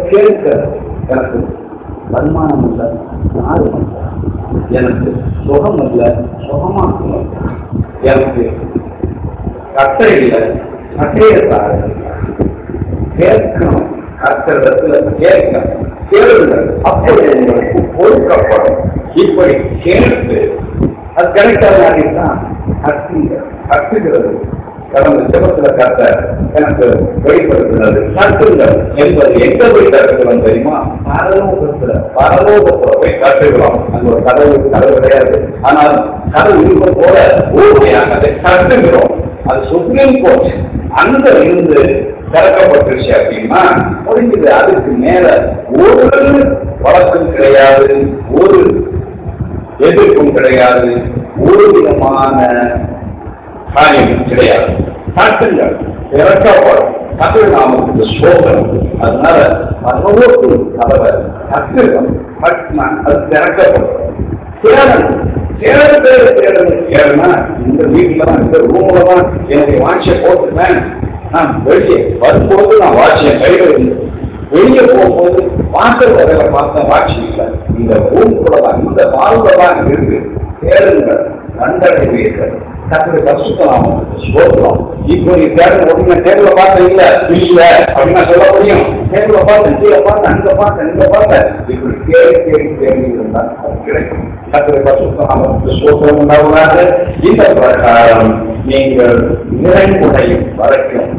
எனக்கு வருமானம் இல்லை நாடு எனக்கு சுகம் இல்லை சுகமாக்கணும் எனக்கு கட்டை இல்லை கட்டையை கேட்கணும். கட்டிடத்துல கேட்கணும் கேளுங்கள். அப்படி உங்களுக்கு கொடுக்கப்படும் இப்படி கேட்டு அது கிடைக்காத தான் கத்துங்க கத்துகிறது கடந்த சிவத்துல கத்த எனக்கு வெளிப்படுத்தினது கட்டுங்கள் என்பது எங்க போய் கற்றுக்கிறோம் தெரியுமா? பரலோகத்துல. பரலோகத்துல போய் கற்றுக்கிறோம் அங்க ஒரு கதவு கதவு கிடையாது. ஆனால் கதவு இருப்பது போல ஊர்மையாக அதை கட்டுகிறோம் அது சுப்ரீம் கோர்ட். அங்க இருந்து திறக்கப்பட்டுருச்சு அப்படின்னா முடிஞ்சது. அதுக்கு மேல ஒரு வழக்கம் கிடையாது ஒரு எதிர்ப்பும் கிடையாது ஒரு விதமான காரியம் கிடையாது. சட்டங்கள் திறக்கப்படும். தட்டு நாமத்துக்கு சோகம். அதனால பரவோக்கு கதவை சத்திரம் பட்மன் அது திறக்கப்படும். சேரன் சேரன் பேர் சேரன் ஏன்னா இந்த வீட்டுல தான் இந்த ரூம்ல தான் என்னுடைய வாட்சியை போட்டுட்டேன் நான் வெளியே வரும்போது நான் வாட்சியை கையில் இருந்தேன் வெளியே போகும்போது வாசல் வரையில பார்த்தேன் வாட்சி இல்லை. இந்த பூமி கூட தான் இந்த வாழ்க்கை தான் இருக்கு. தேடுங்கள் கண்டடைவீர்கள். கத்தரை பரிசுத்தலாம் சோதனம் இப்போ நீ தேடல் ஒண்ணு டேபிள பார்த்த இல்ல இல்ல அப்படின்னு சொல்ல முடியும். டேபிள பார்த்து கீழே பார்த்து அங்க பார்த்து இங்க பார்த்து. இப்படி தேடி தேடி தேடி இருந்தால் அது கிடைக்கும். கத்திரி பரிசுத்தலாம் சோதனம் உண்டாவதாக. இந்த பிரகாரம் நீங்கள் நிறைவுடையும் வரைக்கும்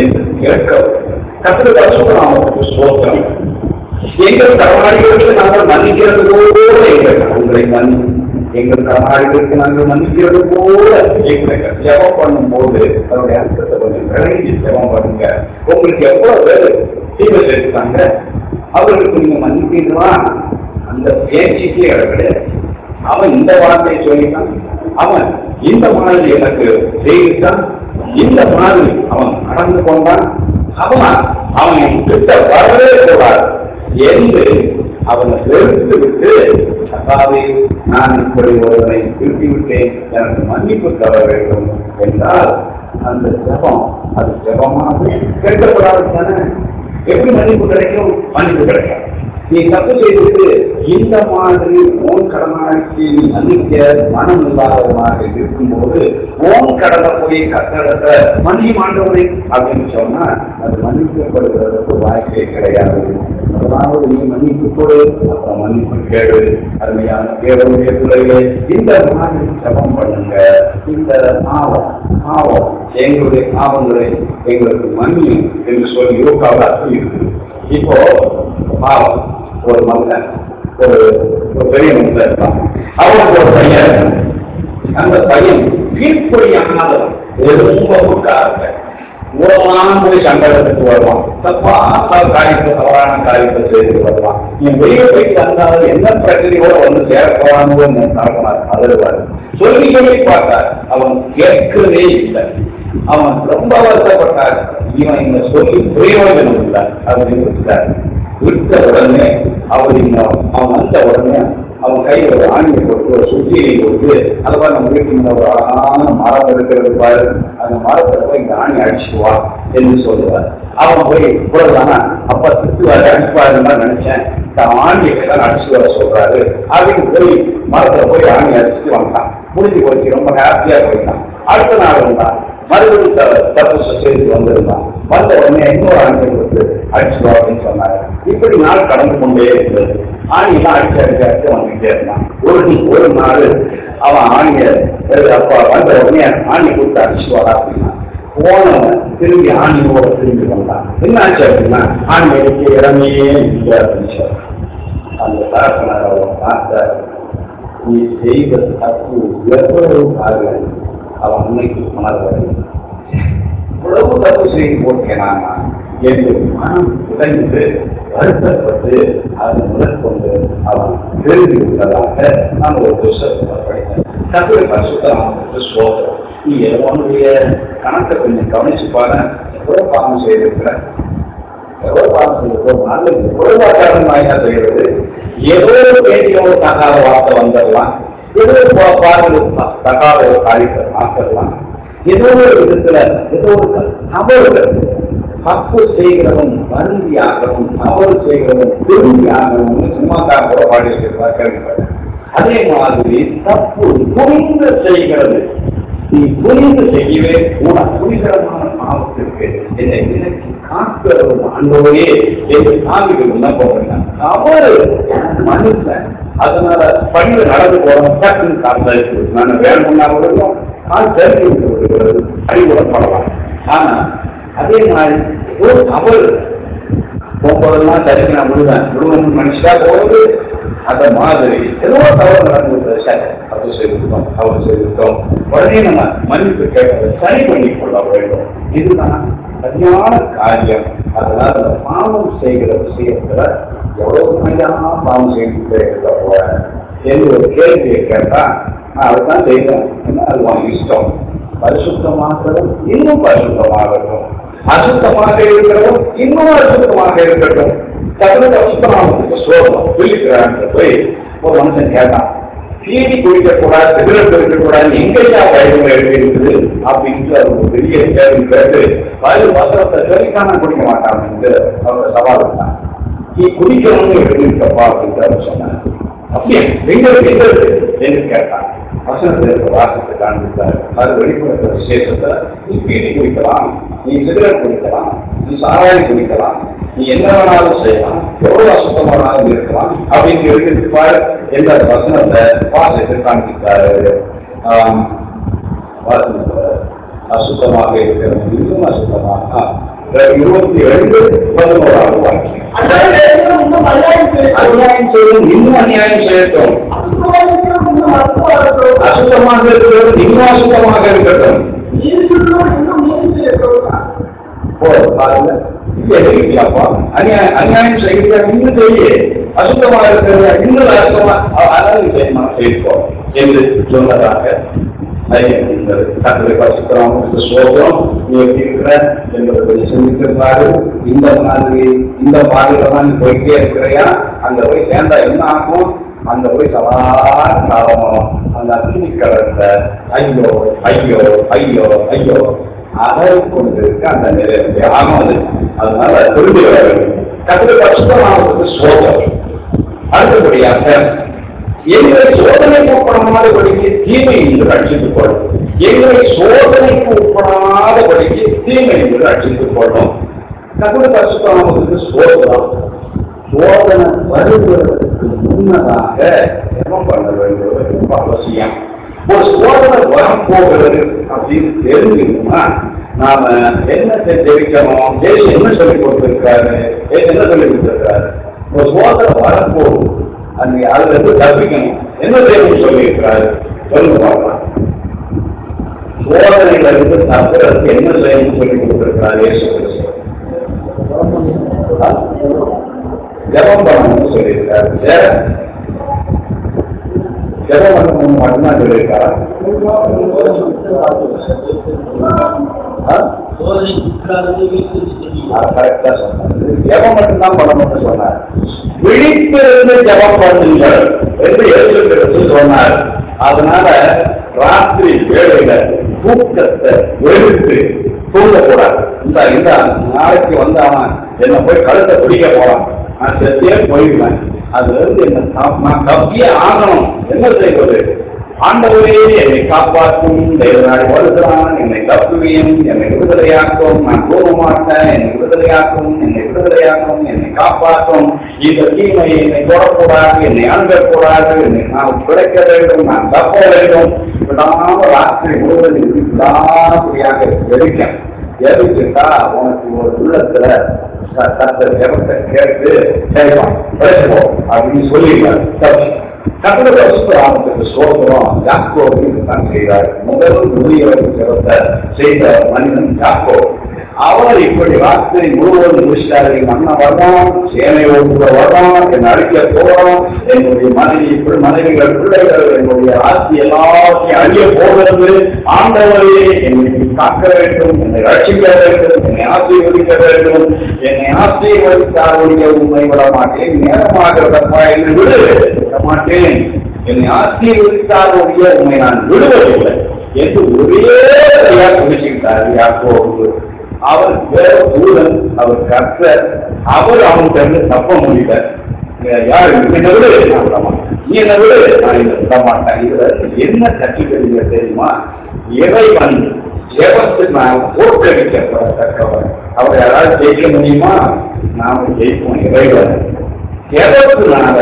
என்று கேட்க கத்திரி பரிசுத்தலாம் சோதனம் எங்கள் கடனாளிகளுக்கு நாங்கள் மன்னிக்கிறது போல எங்கள் கடன்களை மன்னி எங்கள் கடனாளிகளுக்கு நாங்கள் மன்னிக்கிறது போல எங்களை ஜபம் பண்ணும் போது அதனுடைய அர்த்தத்தை கொஞ்சம் விளங்கி ஜபம் பண்ணுங்க. உங்களுக்கு எவ்வளவு பேர் தீவிர இருக்காங்க அவர்களுக்கு நீங்க மன்னிப்பீங்களா? அந்த பேச்சுக்கே இடம் அவன் இந்த வார்த்தையை சொல்லிட்டான். அவன் இந்த மாதிரி எனக்கு செய்திட்டான் இந்த மாதிரி அவன் நடந்து கொண்டான். அவன் அவன் கிட்ட வரவே கூடாது. என்று அவனை வெறுத்து விட்டு அப்பாவே நான் இப்படி ஒருவனை திருப்பிவிட்டேன் எனக்கு மன்னிப்பு தர வேண்டும். என்றால் அந்த ஜபம் அது ஜபமாக கேட்கப்படாது தானே? எப்படி மன்னிப்பு கிடைக்கும்? மன்னிப்பு கிடைக்கும். நீ தப்பு செய்துட்டு இந்த மாதிரி ஓன் கடனாளிக்கு நீ மன்னிக்க மனம் இல்லாதவனாக இருக்கும்போது ஓன் கடனை போய் கட்டடத்தை மன்னி மாண்டவனை அப்படின்னு சொன்னா அது மன்னிக்கப்படுகிறதுக்கு வாய்ப்பே கிடையாது. முதலாவது நீ மன்னிப்பு கொடு அப்புறம் மன்னிப்பு கேடு. அருமையான தேவனுடைய பிள்ளைகளே இந்த மாதிரி ஜபம் பண்ணுங்க. இந்த பாவம் பாவம் எங்களுடைய பாவங்களை எங்களுக்கு மன்னி என்று சொல்லி யோகாவாக இருக்கு இப்போ பாவம் ஒரு மகன் ஒரு ஒரு பெரிய மனுஷன் இருக்கான் அவனுக்கு ஒரு பையன் இருக்கான். அந்த பையன் கீழ்ப்படியானவன் ரொம்ப உட்காருங்க மூலமான போய் சங்கடத்துக்கு வருவான். தப்பான காரியத்தை தவறான காரியத்தை செய்து வருவான். நீ வெளியே போயிட்டு வந்தாலும் என்ன பிரச்சனையோட வந்து சேர்க்கலான்னு நடக்கணும் அதருவார் சொல்லி சொல்லி பார்த்தார். அவன் கேட்கவே இல்லை. அவன் ரொம்ப வருத்தப்பட்டார். இவன் இந்த சொல்லி பிரயோஜனம் இல்லை. அப்படின்னு விட்ட உடனே அவன் இன்னும் அவன் வந்த உடனே அவன் கையில் ஒரு ஆணியை கொடுத்து ஒரு சுத்தியை கொடுத்து அதுவா நம்ம வீட்டு முன்ன ஒரு அழகான மரம் இருக்கிறது பாரு. அந்த மரத்தில் போய் இந்த ஆணி அடிச்சுவா என்று சொல்லுவார். அவன் போய் இவ்வளவுதானா? அப்பா திட்டுவாரு அடிப்பாருன்னு நினைச்சேன். இந்த ஆணியை தான் அடிச்சு வர சொல்றாரு. அப்படின்னு போய் மரத்துல போய் ஆணி அடிச்சுட்டு வந்தான். முடிஞ்சு போச்சு ரொம்ப ஹாப்பியா போயிட்டான். அடுத்த நாள் வந்தான். மறுபடியும் தப்பு செய்து வந்திருந்தான். வந்த உடனே இன்னொரு ஆணியை கொடுத்து அடிச்சுவா அப்படின்னு சொன்னாரு இப்படி நாள் கடந்து கொண்டே இருந்தது. ஆணியெல்லாம் அடிச்சு அடிச்சு அடிச்சு வந்துகிட்டே இருந்தான். ஒரு ஒரு நாள் அவன் ஆணிய அப்பா வந்த உடனே ஆணி கொடுத்து அடிச்சுவாரா அப்படின்னா போனவன் திரும்பி ஆணியோட திரும்பி வந்தான். என்ன ஆச்சு அப்படின்னா ஆணி அடிக்க இடமே இல்லை அப்படின்னு சொல்றான். அந்த தரப்பினர் அவன் நீ செய்த தப்பு எவ்வளவு அவன் அன்னைக்கு உணர்வு இவ்வளவு தப்பு செய்து போட்டேனா என்று மனம் உடைந்து வருத்தப்பட்டு அதன் முதற்கொண்டு அவன் தெரிந்து விட்டதாக நான் ஒரு புத்தகத்தை படித்தேன் கத்திரி பரிசுத்தராமத்துக்கு சோதரம் நீ உன்னுடைய கணக்கை கொஞ்சம் கவனிச்சு பாரு எவ்வளவு பாவம் செய்திருக்கிற எவ்வளவு பாவம் செய்திருக்கிறோம் நல்லது எவ்வளவு அகாரணமாக செய்கிறது ஏதோ வேண்டிய ஒரு தகாத வார்த்தை வந்துடலாம் ஏதோ பா- தகாத ஒரு காரியத்தை மாற்றலாம் ஏதோ ஒரு விதத்துல ஏதோ ஒரு தவறுகள் தப்பு செய்கிறவன் மருந்தியாகவும் தவறு செய்கிறவன் திரும்பியாகவும் சும்மா தான் கூட பாடியிருக்கிறார் கேள்விப்பட்டேன். அதே மாதிரி தப்பு புரிந்து செய்கிறது. நீ புரிந்து செய்யவே கூட புரிதரமான பாவத்திற்கு என்னை விலக்கி காக்கிறவன் ஆண்டவரே என்று சாமிகள் தான் போகிறேன். தவறு. மனுஷன் அதனால பணியில் நடந்து போறோம் டக்குன்னு கால் நான் வேணும்னா விடுவோம் கால் தரிச்சு விட்டு விடுகிறது அடிபடப்படலாம் ஆனா அதே மாதிரி ஒரு அவள் போகும்போதெல்லாம் சரிக்கு நான் விடுவேன் விடுவேன் மனுஷா போகுது அந்த மாதிரி. ஏதோ தவறு நடந்து சரி. தப்பு செய்திருக்கோம் தவறு செய்திருக்கோம் உடனே நம்ம மன்னிப்பு கேட்கறது சரி பண்ணி கொள்ள வேண்டும். இதுதான் சரியான காரியம். அதனால அந்த பாவம் செய்கிற விஷயத்துல எவ்வளவு மையான பாவம் செய்துட்டே இருக்க என்று ஒரு கேள்வியை கேட்டா நான் அதுதான் செய்வேன். ஏன்னா அது உன் இஷ்டம். பரிசுத்தமாகவும் இன்னும் பரிசுத்தமாகட்டும். அசுத்தமாக இருக்கிறதும் இன்னும் அசுத்தமாக இருக்கட்டும். தகுந்த அசுத்தமாக சோகம் சொல்லிக்கிறாங்க போய் ஒரு மனுஷன் கேட்டான் தீனி குடிக்கக்கூடாது சிகரெட் இருக்கக்கூடாது எங்கேயா வயது இருக்குது? அப்படின்ட்டு அது ஒரு பெரிய கேள்வி கேட்டு வயது வசனத்தை சரிக்கான குடிக்க மாட்டாங்க அவங்க சவால் இருந்தான் நீ குடிக்கணும்னு எழுதியிருக்கப்பா அப்படின்ட்டு அவர் சொன்னார். அப்படியே? எங்க எங்க என்று கேட்டான். வசனத்திற்கு வாசத்தை காண்பித்தார். அது வெளிப்படுத்த விசேஷத்தை பீடி குடிக்கலாம் நீ சிகரெட் குடிக்கலாம் நீ சாராயம் குடிக்கலாம் நீ என்ன வேணாலும் செய்யலாம் எவ்வளவு அசுத்தமானாலும் இருக்கலாம் அப்படின்னு எழுதியிருப்பார் என்ற வசனத்தை வாசத்தை காண்பித்தார். வாசனத்தை அசுத்தமாக இருக்கிறது இன்னும் அசுத்தமாக. இருபத்தி ரெண்டு பதினோராவது வாக்கியம். இன்னும் அநியாயம் செய்யட்டும். அசுத்தமாக இருக்கிறது இன்னும் அசுத்தமாக இருக்கட்டும் ஓ பாருங்க. இது எதிர்க்கியாப்பா அநியாயம் அநியாயம் இன்னும் செய்ய. அசுத்தமாக இருக்கிறது இன்னும் அசுத்தமா அதாவது செய்யமா செய்வோம் என்று சொன்னதாக கத்தரை பசுக்கிறோம் சோகம் நீ எப்படி இருக்கிற என்பதை சிந்தித்திருந்தாரு இந்த மாதிரி இந்த பாதையில நீ போயிட்டே இருக்கிறையா? அங்க போய் சேர்ந்தா என்ன ஆகும்? அங்க போய் சவால் அந்த அக்னி கலந்த ஐயோ ஐயோ ஐயோ ஐயோ அகல் கொண்டிருக்க அந்த நிலையில ஆகும் அது. அதனால திரும்பி வர வேண்டும். கத்திர பசுத்தமானதுக்கு சோகம் அடுத்தபடியாக எங்களை சோதனைக்கு உட்படாதபடிக்கு தீமை என்று ரட்சித்துக் கொள்ளும் எங்களை சோதனைக்கு உட்படாதபடிக்கு தீமை என்று ரட்சித்துக் கொள்ளும். கத்திர பசுத்தமானதுக்கு சோதனை. சோதனை வருவதற்கு முன்னதாக என்ன பண்ண வேண்டும் ரொம்ப அவசியம். ஒரு சோதனை வரப்போகிறது அப்படின்னு தெரிஞ்சுக்கணும்னா நாம என்ன தெரிவிக்கணும் தேசி என்ன சொல்லி கொடுத்திருக்காரு? தேசி என்ன சொல்லி கொடுத்திருக்காரு? ஒரு சோதனை வரப்போகும் அந்த அதுல இருந்து தப்பிக்கணும். என்ன தேவை சொல்லியிருக்கிறாரு? சொல்லுங்க பார்க்கலாம். சோதனைகளிலிருந்து தப்புறதுக்கு என்ன செய்யணும் சொல்லி கொடுத்திருக்கிறாரு? இயேசு ஜெபம் பண்ணணும்னு சொல்லியிருக்காரு வேற பண்ணணும் மட்டும்தான் சொல்லியிருக்காரா ஆ? கரெக்டா சொன்னார் ஜெபம் மட்டும்தான் பண்ணணும்னு சொன்னார் விழித்திருந்து ஜெபம் பண்ணுங்கள் என்று இயேசு கிறிஸ்து சொன்னார் அதனால ராத்திரி வேளையில தூக்கத்தை வெறுத்து தூங்கக்கூடாது இந்த இந்த நாளைக்கு வந்து அவன் என்ன போய் கழுத்தை பிடிக்க போறான் நான் போயிடுவேன் அது வந்து என்ன கா- நான் தப்பியே ஆகணும். என்ன செய்வது ஆண்டவரே என்னை காப்பாற்றும். தேவனாடி வருகிறான் என்னை தப்புவியும் என்னை விடுதலையாக்கும். நான் போக மாட்டேன் என்னை விடுதலையாக்கும். என்னை விடுதலையாக்கும். என்னை காப்பாற்றும். இந்த தீமை என்னை தொடக்கூடாது. என்னை அணுகக்கூடாது. என்னை நான் பிழைக்க வேண்டும். நான் தப்ப வேண்டும். விடாம ராத்திரி முழுவதும் விடாமடியாக எரிக்கேன் எரிச்சுட்டா உனக்கு ஒரு உள்ளத்துல க- கர்த்தர் கேட்டு கேட்பான் அப்படின்னு சொல்லிடுறாரு தப்பு கர்த்தர் பரிசுத்தராமத்துக்கு சோதனம் தான் செய்தார் முதல் முடியவர் ஜெபத்தை செய்த மனிதன் யாக்கோ அவர் இப்படி ராத்திரி முழுவதும் முடிச்சிட்டாரு. நம்ம அண்ணன் சேனை சேனையோடு வரோம் என் என்னை அழிக்க போறோம். என்னுடைய மனைவி இப்படி மனைவிகள் பிள்ளைகள் என்னுடைய ஆஸ்தி எல்லாத்தையும் அழிய போகிறது. ஆண்டவரே என்னை காக்க வேண்டும் என்னை ரட்சிக்க வேண்டும் என்னை ஆசீர்வதிக்க வேண்டும். என்னை ஆசீர்வதித்தாருடைய உண்மை விட மாட்டேன் நேரமாகிறதப்பா என்று விடு விட மாட்டேன் என்னை ஆசீர்வதித்தாருடைய உண்மை நான் விடுவதில்லை என்று ஒரே சரியா குடிச்சுக்கிட்டார் யாக்கோபு. அவர் வேற தூதன் அவர் கர்த்தர் அவர் அவன் தெரிந்து தப்ப முடியல. யார் நீ என்ன விடு நான் விட மாட்டேன் நீ என்ன விடு நான் இதை விட மாட்டேன் இதுல என்ன கற்றுக்கிறீங்க தெரியுமா? இறைவன் ஜெபத்துக்கு நான் தோற்கடிக்கப்படத்தக்கவன்? அவர் யாராவது ஜெயிக்க முடியுமா? நாம ஜெயிப்போம் இறைவன். ஜெபத்தினால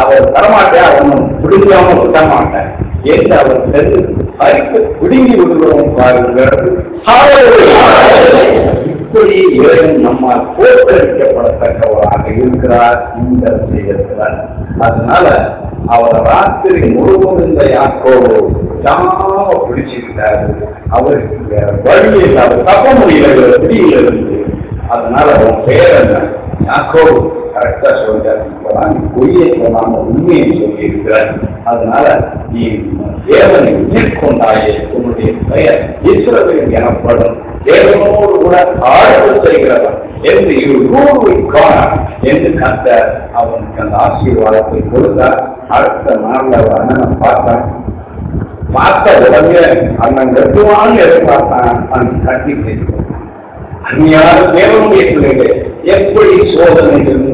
அவர் தரமாட்டேன்? அவன் பிடிக்காம விட மாட்டேன் என்று அவர் தெரிந்து பறித்து பிடுங்கி விடுகிறோம் பாருங்கள். இப்படி இறைவன் நம்மால் போக்கடிக்கப்படத்தக்கவராக இருக்கிறார் இந்த விஷயத்தில் அதனால அவர் ராத்திரி முழுவதும் இந்த யாக்கோடு ஜாம பிடிச்சிருக்காரு அவருக்கு வழி இல்லை அவர் தப்ப முடியல பிடியில இருந்து அதனால அவன் பெயர் என்ன யாக்கோடு கரெக்டா சொல்றாரு பொய்யை சொன்னாங்க உண்மையை சொல்லி இருக்கிறார் அதனால நீ தேவனை உயிர்கொண்டாயே உன்னுடைய பெயர் ஈஸ்வரன் எனப்படும். தேவனோடு கூட ஆழ்வு செய்கிறவன் என்று இருக்கான் என்று கத்த அவனுக்கு அந்த ஆசீர்வாதத்தை கொடுத்தார். அடுத்த நாளில் அவர் அண்ணனை பார்த்தான் பார்த்த உடனே அண்ணன் கட்டுவான்னு எதிர்பார்த்தான். அவன் கட்டி பேசுவான் தேவனுடைய பிள்ளைகள் எப்படி சோதனை இருந்து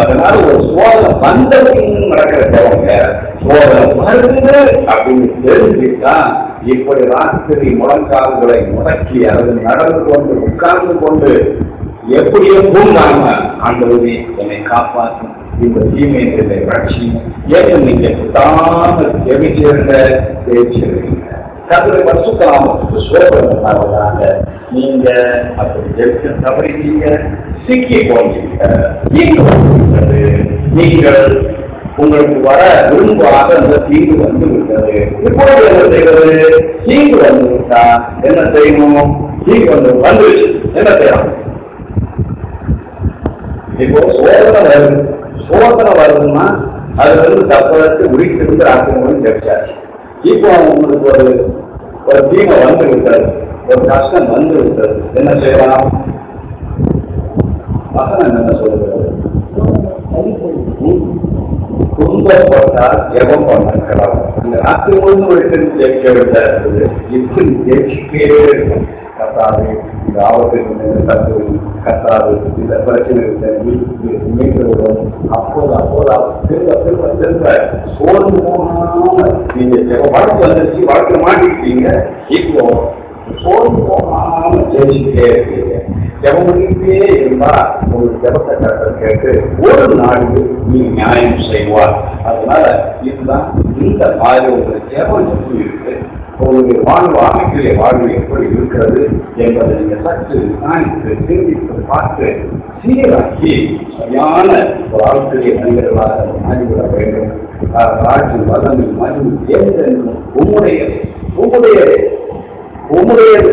அதனால ஒரு சோதனை வந்ததுக்கு நடக்கிற தேவங்க சோதனை வருது அப்படின்னு தெரிஞ்சுட்டா இப்படி ராத்திரி முழங்கால்களை முடக்கி அல்லது நடந்து கொண்டு உட்கார்ந்து கொண்டு எப்படியோ தூங்காம ஆண்டவரே என்னை காப்பாற்றும். இந்த தீமையை வளர்ச்சி ஏன் நீங்க தாம ஜெபிச்சிருந்த பேச்சிருக்கீங்க கதிரை பரிசுத்தராமத்துக்கு சோதனைக்காக நீங்க அப்படி ஜெபிக்க தவறிட்டீங்க. சிக்கி போன்றிருக்கிறது நீங்கள் உங்களுக்கு வர விரும்பாத அந்த தீங்கு வந்து விட்டது இப்பொழுது என்ன செய்வது? தீங்கு வந்து விட்டா என்ன செய்யணும்? தீங்கு வந்து வந்து என்ன செய்யணும்? இப்போ சோதனை வருது. சோதனை வருதுன்னா அது வந்து தப்பதற்கு உரித்திருந்து ஆக்கணும்னு கிடைச்சாச்சு இப்போ உங்களுக்கு ஒரு ஒரு தீமை வந்து விட்டது ஒரு கஷ்டம் வந்து விட்டது என்ன செய்யலாம்? வசனம் என்ன சொல்லுகிறது ம்? துன்பப்பட்டால் ஜெபம் பண்ணலாம் அந்த ராத்திரி முழுவதும் எடுத்து ஜெயிக்க விட்டா இருக்குது இப்படி ஜெயிச்சுட்டே இருக்கும் கத்தாது இந்த ஆபத்துக்கு கத்து கத்தாது இந்த பிரச்சனை மீட்கிறோம் அப்போது அப்போது திரும்ப திரும்ப திரும்ப சோர்ந்து போகாம நீங்க ஜெபம் வழக்கு வந்துருச்சு வழக்கு மாட்டிக்கிட்டீங்க இப்போ சோர்ந்து ஜெயிச்சுட்டே இருக்கீங்க ஜெபம் இருந்தா ஒரு கேட்டு ஒரு நாடு நீ நியாயம் செய்வார் அதனால இதுதான் இந்த மாதிரி ஒரு ஜெபம் இருக்கு உங்களுடைய வாழ்வு ஆமைக்குரிய வாழ்வு எப்படி இருக்கிறது என்பதை நீங்கள் சற்று நியாயத்து சிந்தித்து பார்த்து சீராக்கி சரியான ஒரு மனிதர்களாக மாறிவிட வேண்டும் ராஜு வதமி மது ஏதென்றும் உம்முடையது உங்களுடையது உங்களுடையது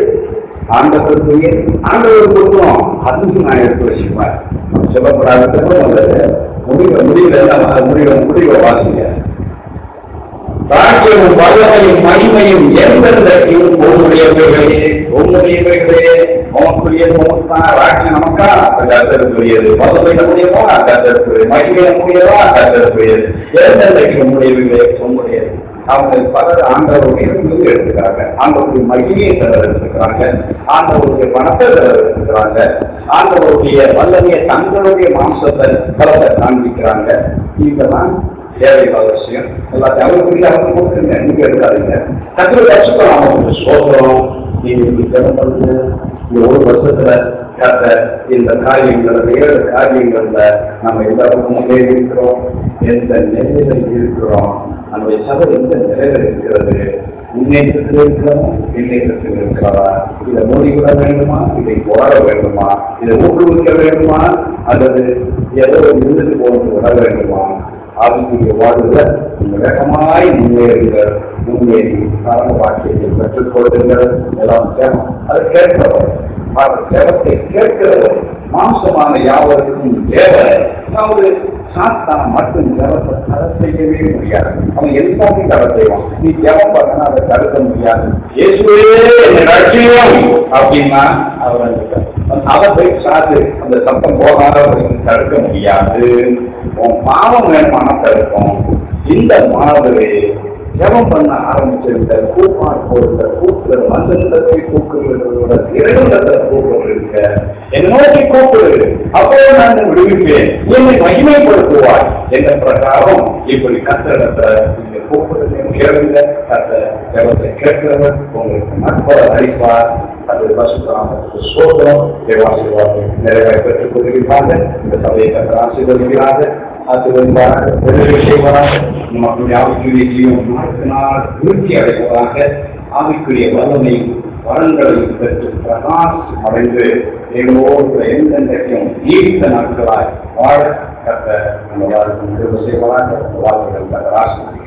ஆண்டவருக்குரிய ஆண்டவர் கொடுக்கணும் அதுக்கு நான் எடுத்து வச்சுக்குவேன். நம்ம சொல்லப்படாத முடிவு முடிவுல எல்லாம் முடிவை முடிவை வாசிங்க. ராஜ்யமும் வல்லமையும் மகிமையும் எந்தெந்த உங்களுடையவைகளே உங்களுடையவைகளே உமக்குரியது உமக்குதான் ராஜ்யம் நமக்கா கத்தருக்குரியது வல்லமை நம்முடையதா கத்தருக்குரியது மகிமை நம்முடையதா கத்தருக்குரியது எந்தெந்தைக்கு உங்களுடையவைகளே உங்களுடையது அவங்க பலர் ஆண்டவருடைய முடிவு எடுத்துக்கிறாங்க ஆண்டவருடைய மகிமையை சிலர் எடுத்துக்கிறாங்க ஆண்டவருடைய பணத்தை சிலர் எடுத்துக்கிறாங்க ஆண்டவருடைய வல்லமையை தங்களுடைய மாம்சத்தை பலத்தை காண்பிக்கிறாங்க. இதெல்லாம் தேவையில்லாத விஷயம். எல்லாத்தையும் அவருக்கு அவங்க கொடுத்துருங்க. நீங்க எடுக்காதீங்க. கத்திர கஷ்டம் அவங்க சோதரம் நீங்க இப்படி ஜெபம் பண்ணுங்க இந்த ஒரு வருஷத்துல கத்த இந்த காரியங்கள் ஏழு காரியங்கள்ல நம்ம எந்த முன்னேறி இருக்கிறோம் எந்த நிலையில இருக்கிறோம்? அந்த சபை எந்த நிலையில இருக்கிறது? முன்னேற்றத்தில் இருக்கிறோம்? பின்னேற்றத்தில் இருக்கிறதா? இதை மூடிவிட வேண்டுமா? இதை போட வேண்டுமா? இதை ஊக்குவிக்க வேண்டுமா? அல்லது ஏதோ இருந்துட்டு போட்டு விட வேண்டுமா? ஆவிக்குரிய வாழ்வுல வேகமாய் முன்னேறுங்கள். முன்னேறி பரம வாக்கியத்தை பெற்றுக் கொள்ளுங்கள் எல்லாம் சேமம் அதை அவர் சேவத்தை கேட்கிறவர் மாம்சமான யாவருக்கும் தேவை அதாவது சாத்தான் மட்டும் ஜபத்தை தடை செய்யவே முடியாது. அவன் எல்லாத்தையும் தடை செய்வான்? நீ ஜபம் பார்த்தனா அதை தடுக்க முடியாது. அப்படின்னா அவர் அவன் போய் சாத்து அந்த சத்தம் போகாத தடுக்க முடியாது. உன் பாவம் வேணுமானா தடுக்கும். இந்த மாதிரி ஜபம் பண்ண ஆரம்பிச்சிருந்த கூப்பாடு போடுற கூப்பிடுற மந்திரத்தை கூப்பிடுவதோட இரண்டு கூப்பிடு இருக்க என்னை நோக்கி கூப்பிடு அப்போ நான் விடுவிப்பேன். என்னை மகிமைப்படுத்துவாய் என்ற பிரகாரம் இப்படி கத்திரத்தை நீங்க கூப்பிடுறதையும் கேளுங்க கத்த ஜபத்தை கேட்கிறவர். உங்களுக்கு நட்பை அளிப்பார் அது பசுராமத்துக்கு சோதனம் தேவாசிர்வாதம் நிறைவேற பெற்றுக் கொள்கிறார்கள் இந்த சபையை கத்த ஆசீர்வதிக்கிறார்கள் ஆசீர்வதிப்பார்கள் பெரிய செய்வார்கள் நமக்கு ஆவிக்குரிய ஜீவன் நாளுக்கு நாள் விருத்தி அடைவதாக ஆவிக்குரிய வல்லமை வரன்களையும் பெற்று பிரகாசம் அடைந்து எங்களோடு எந்தெந்தைக்கும் நீடித்த நாட்களாய் வாழ கத்த நம்ம வாழ்க்கை செய்வதாக வாழ்க்கைகள் கத்த ஆசிரியர்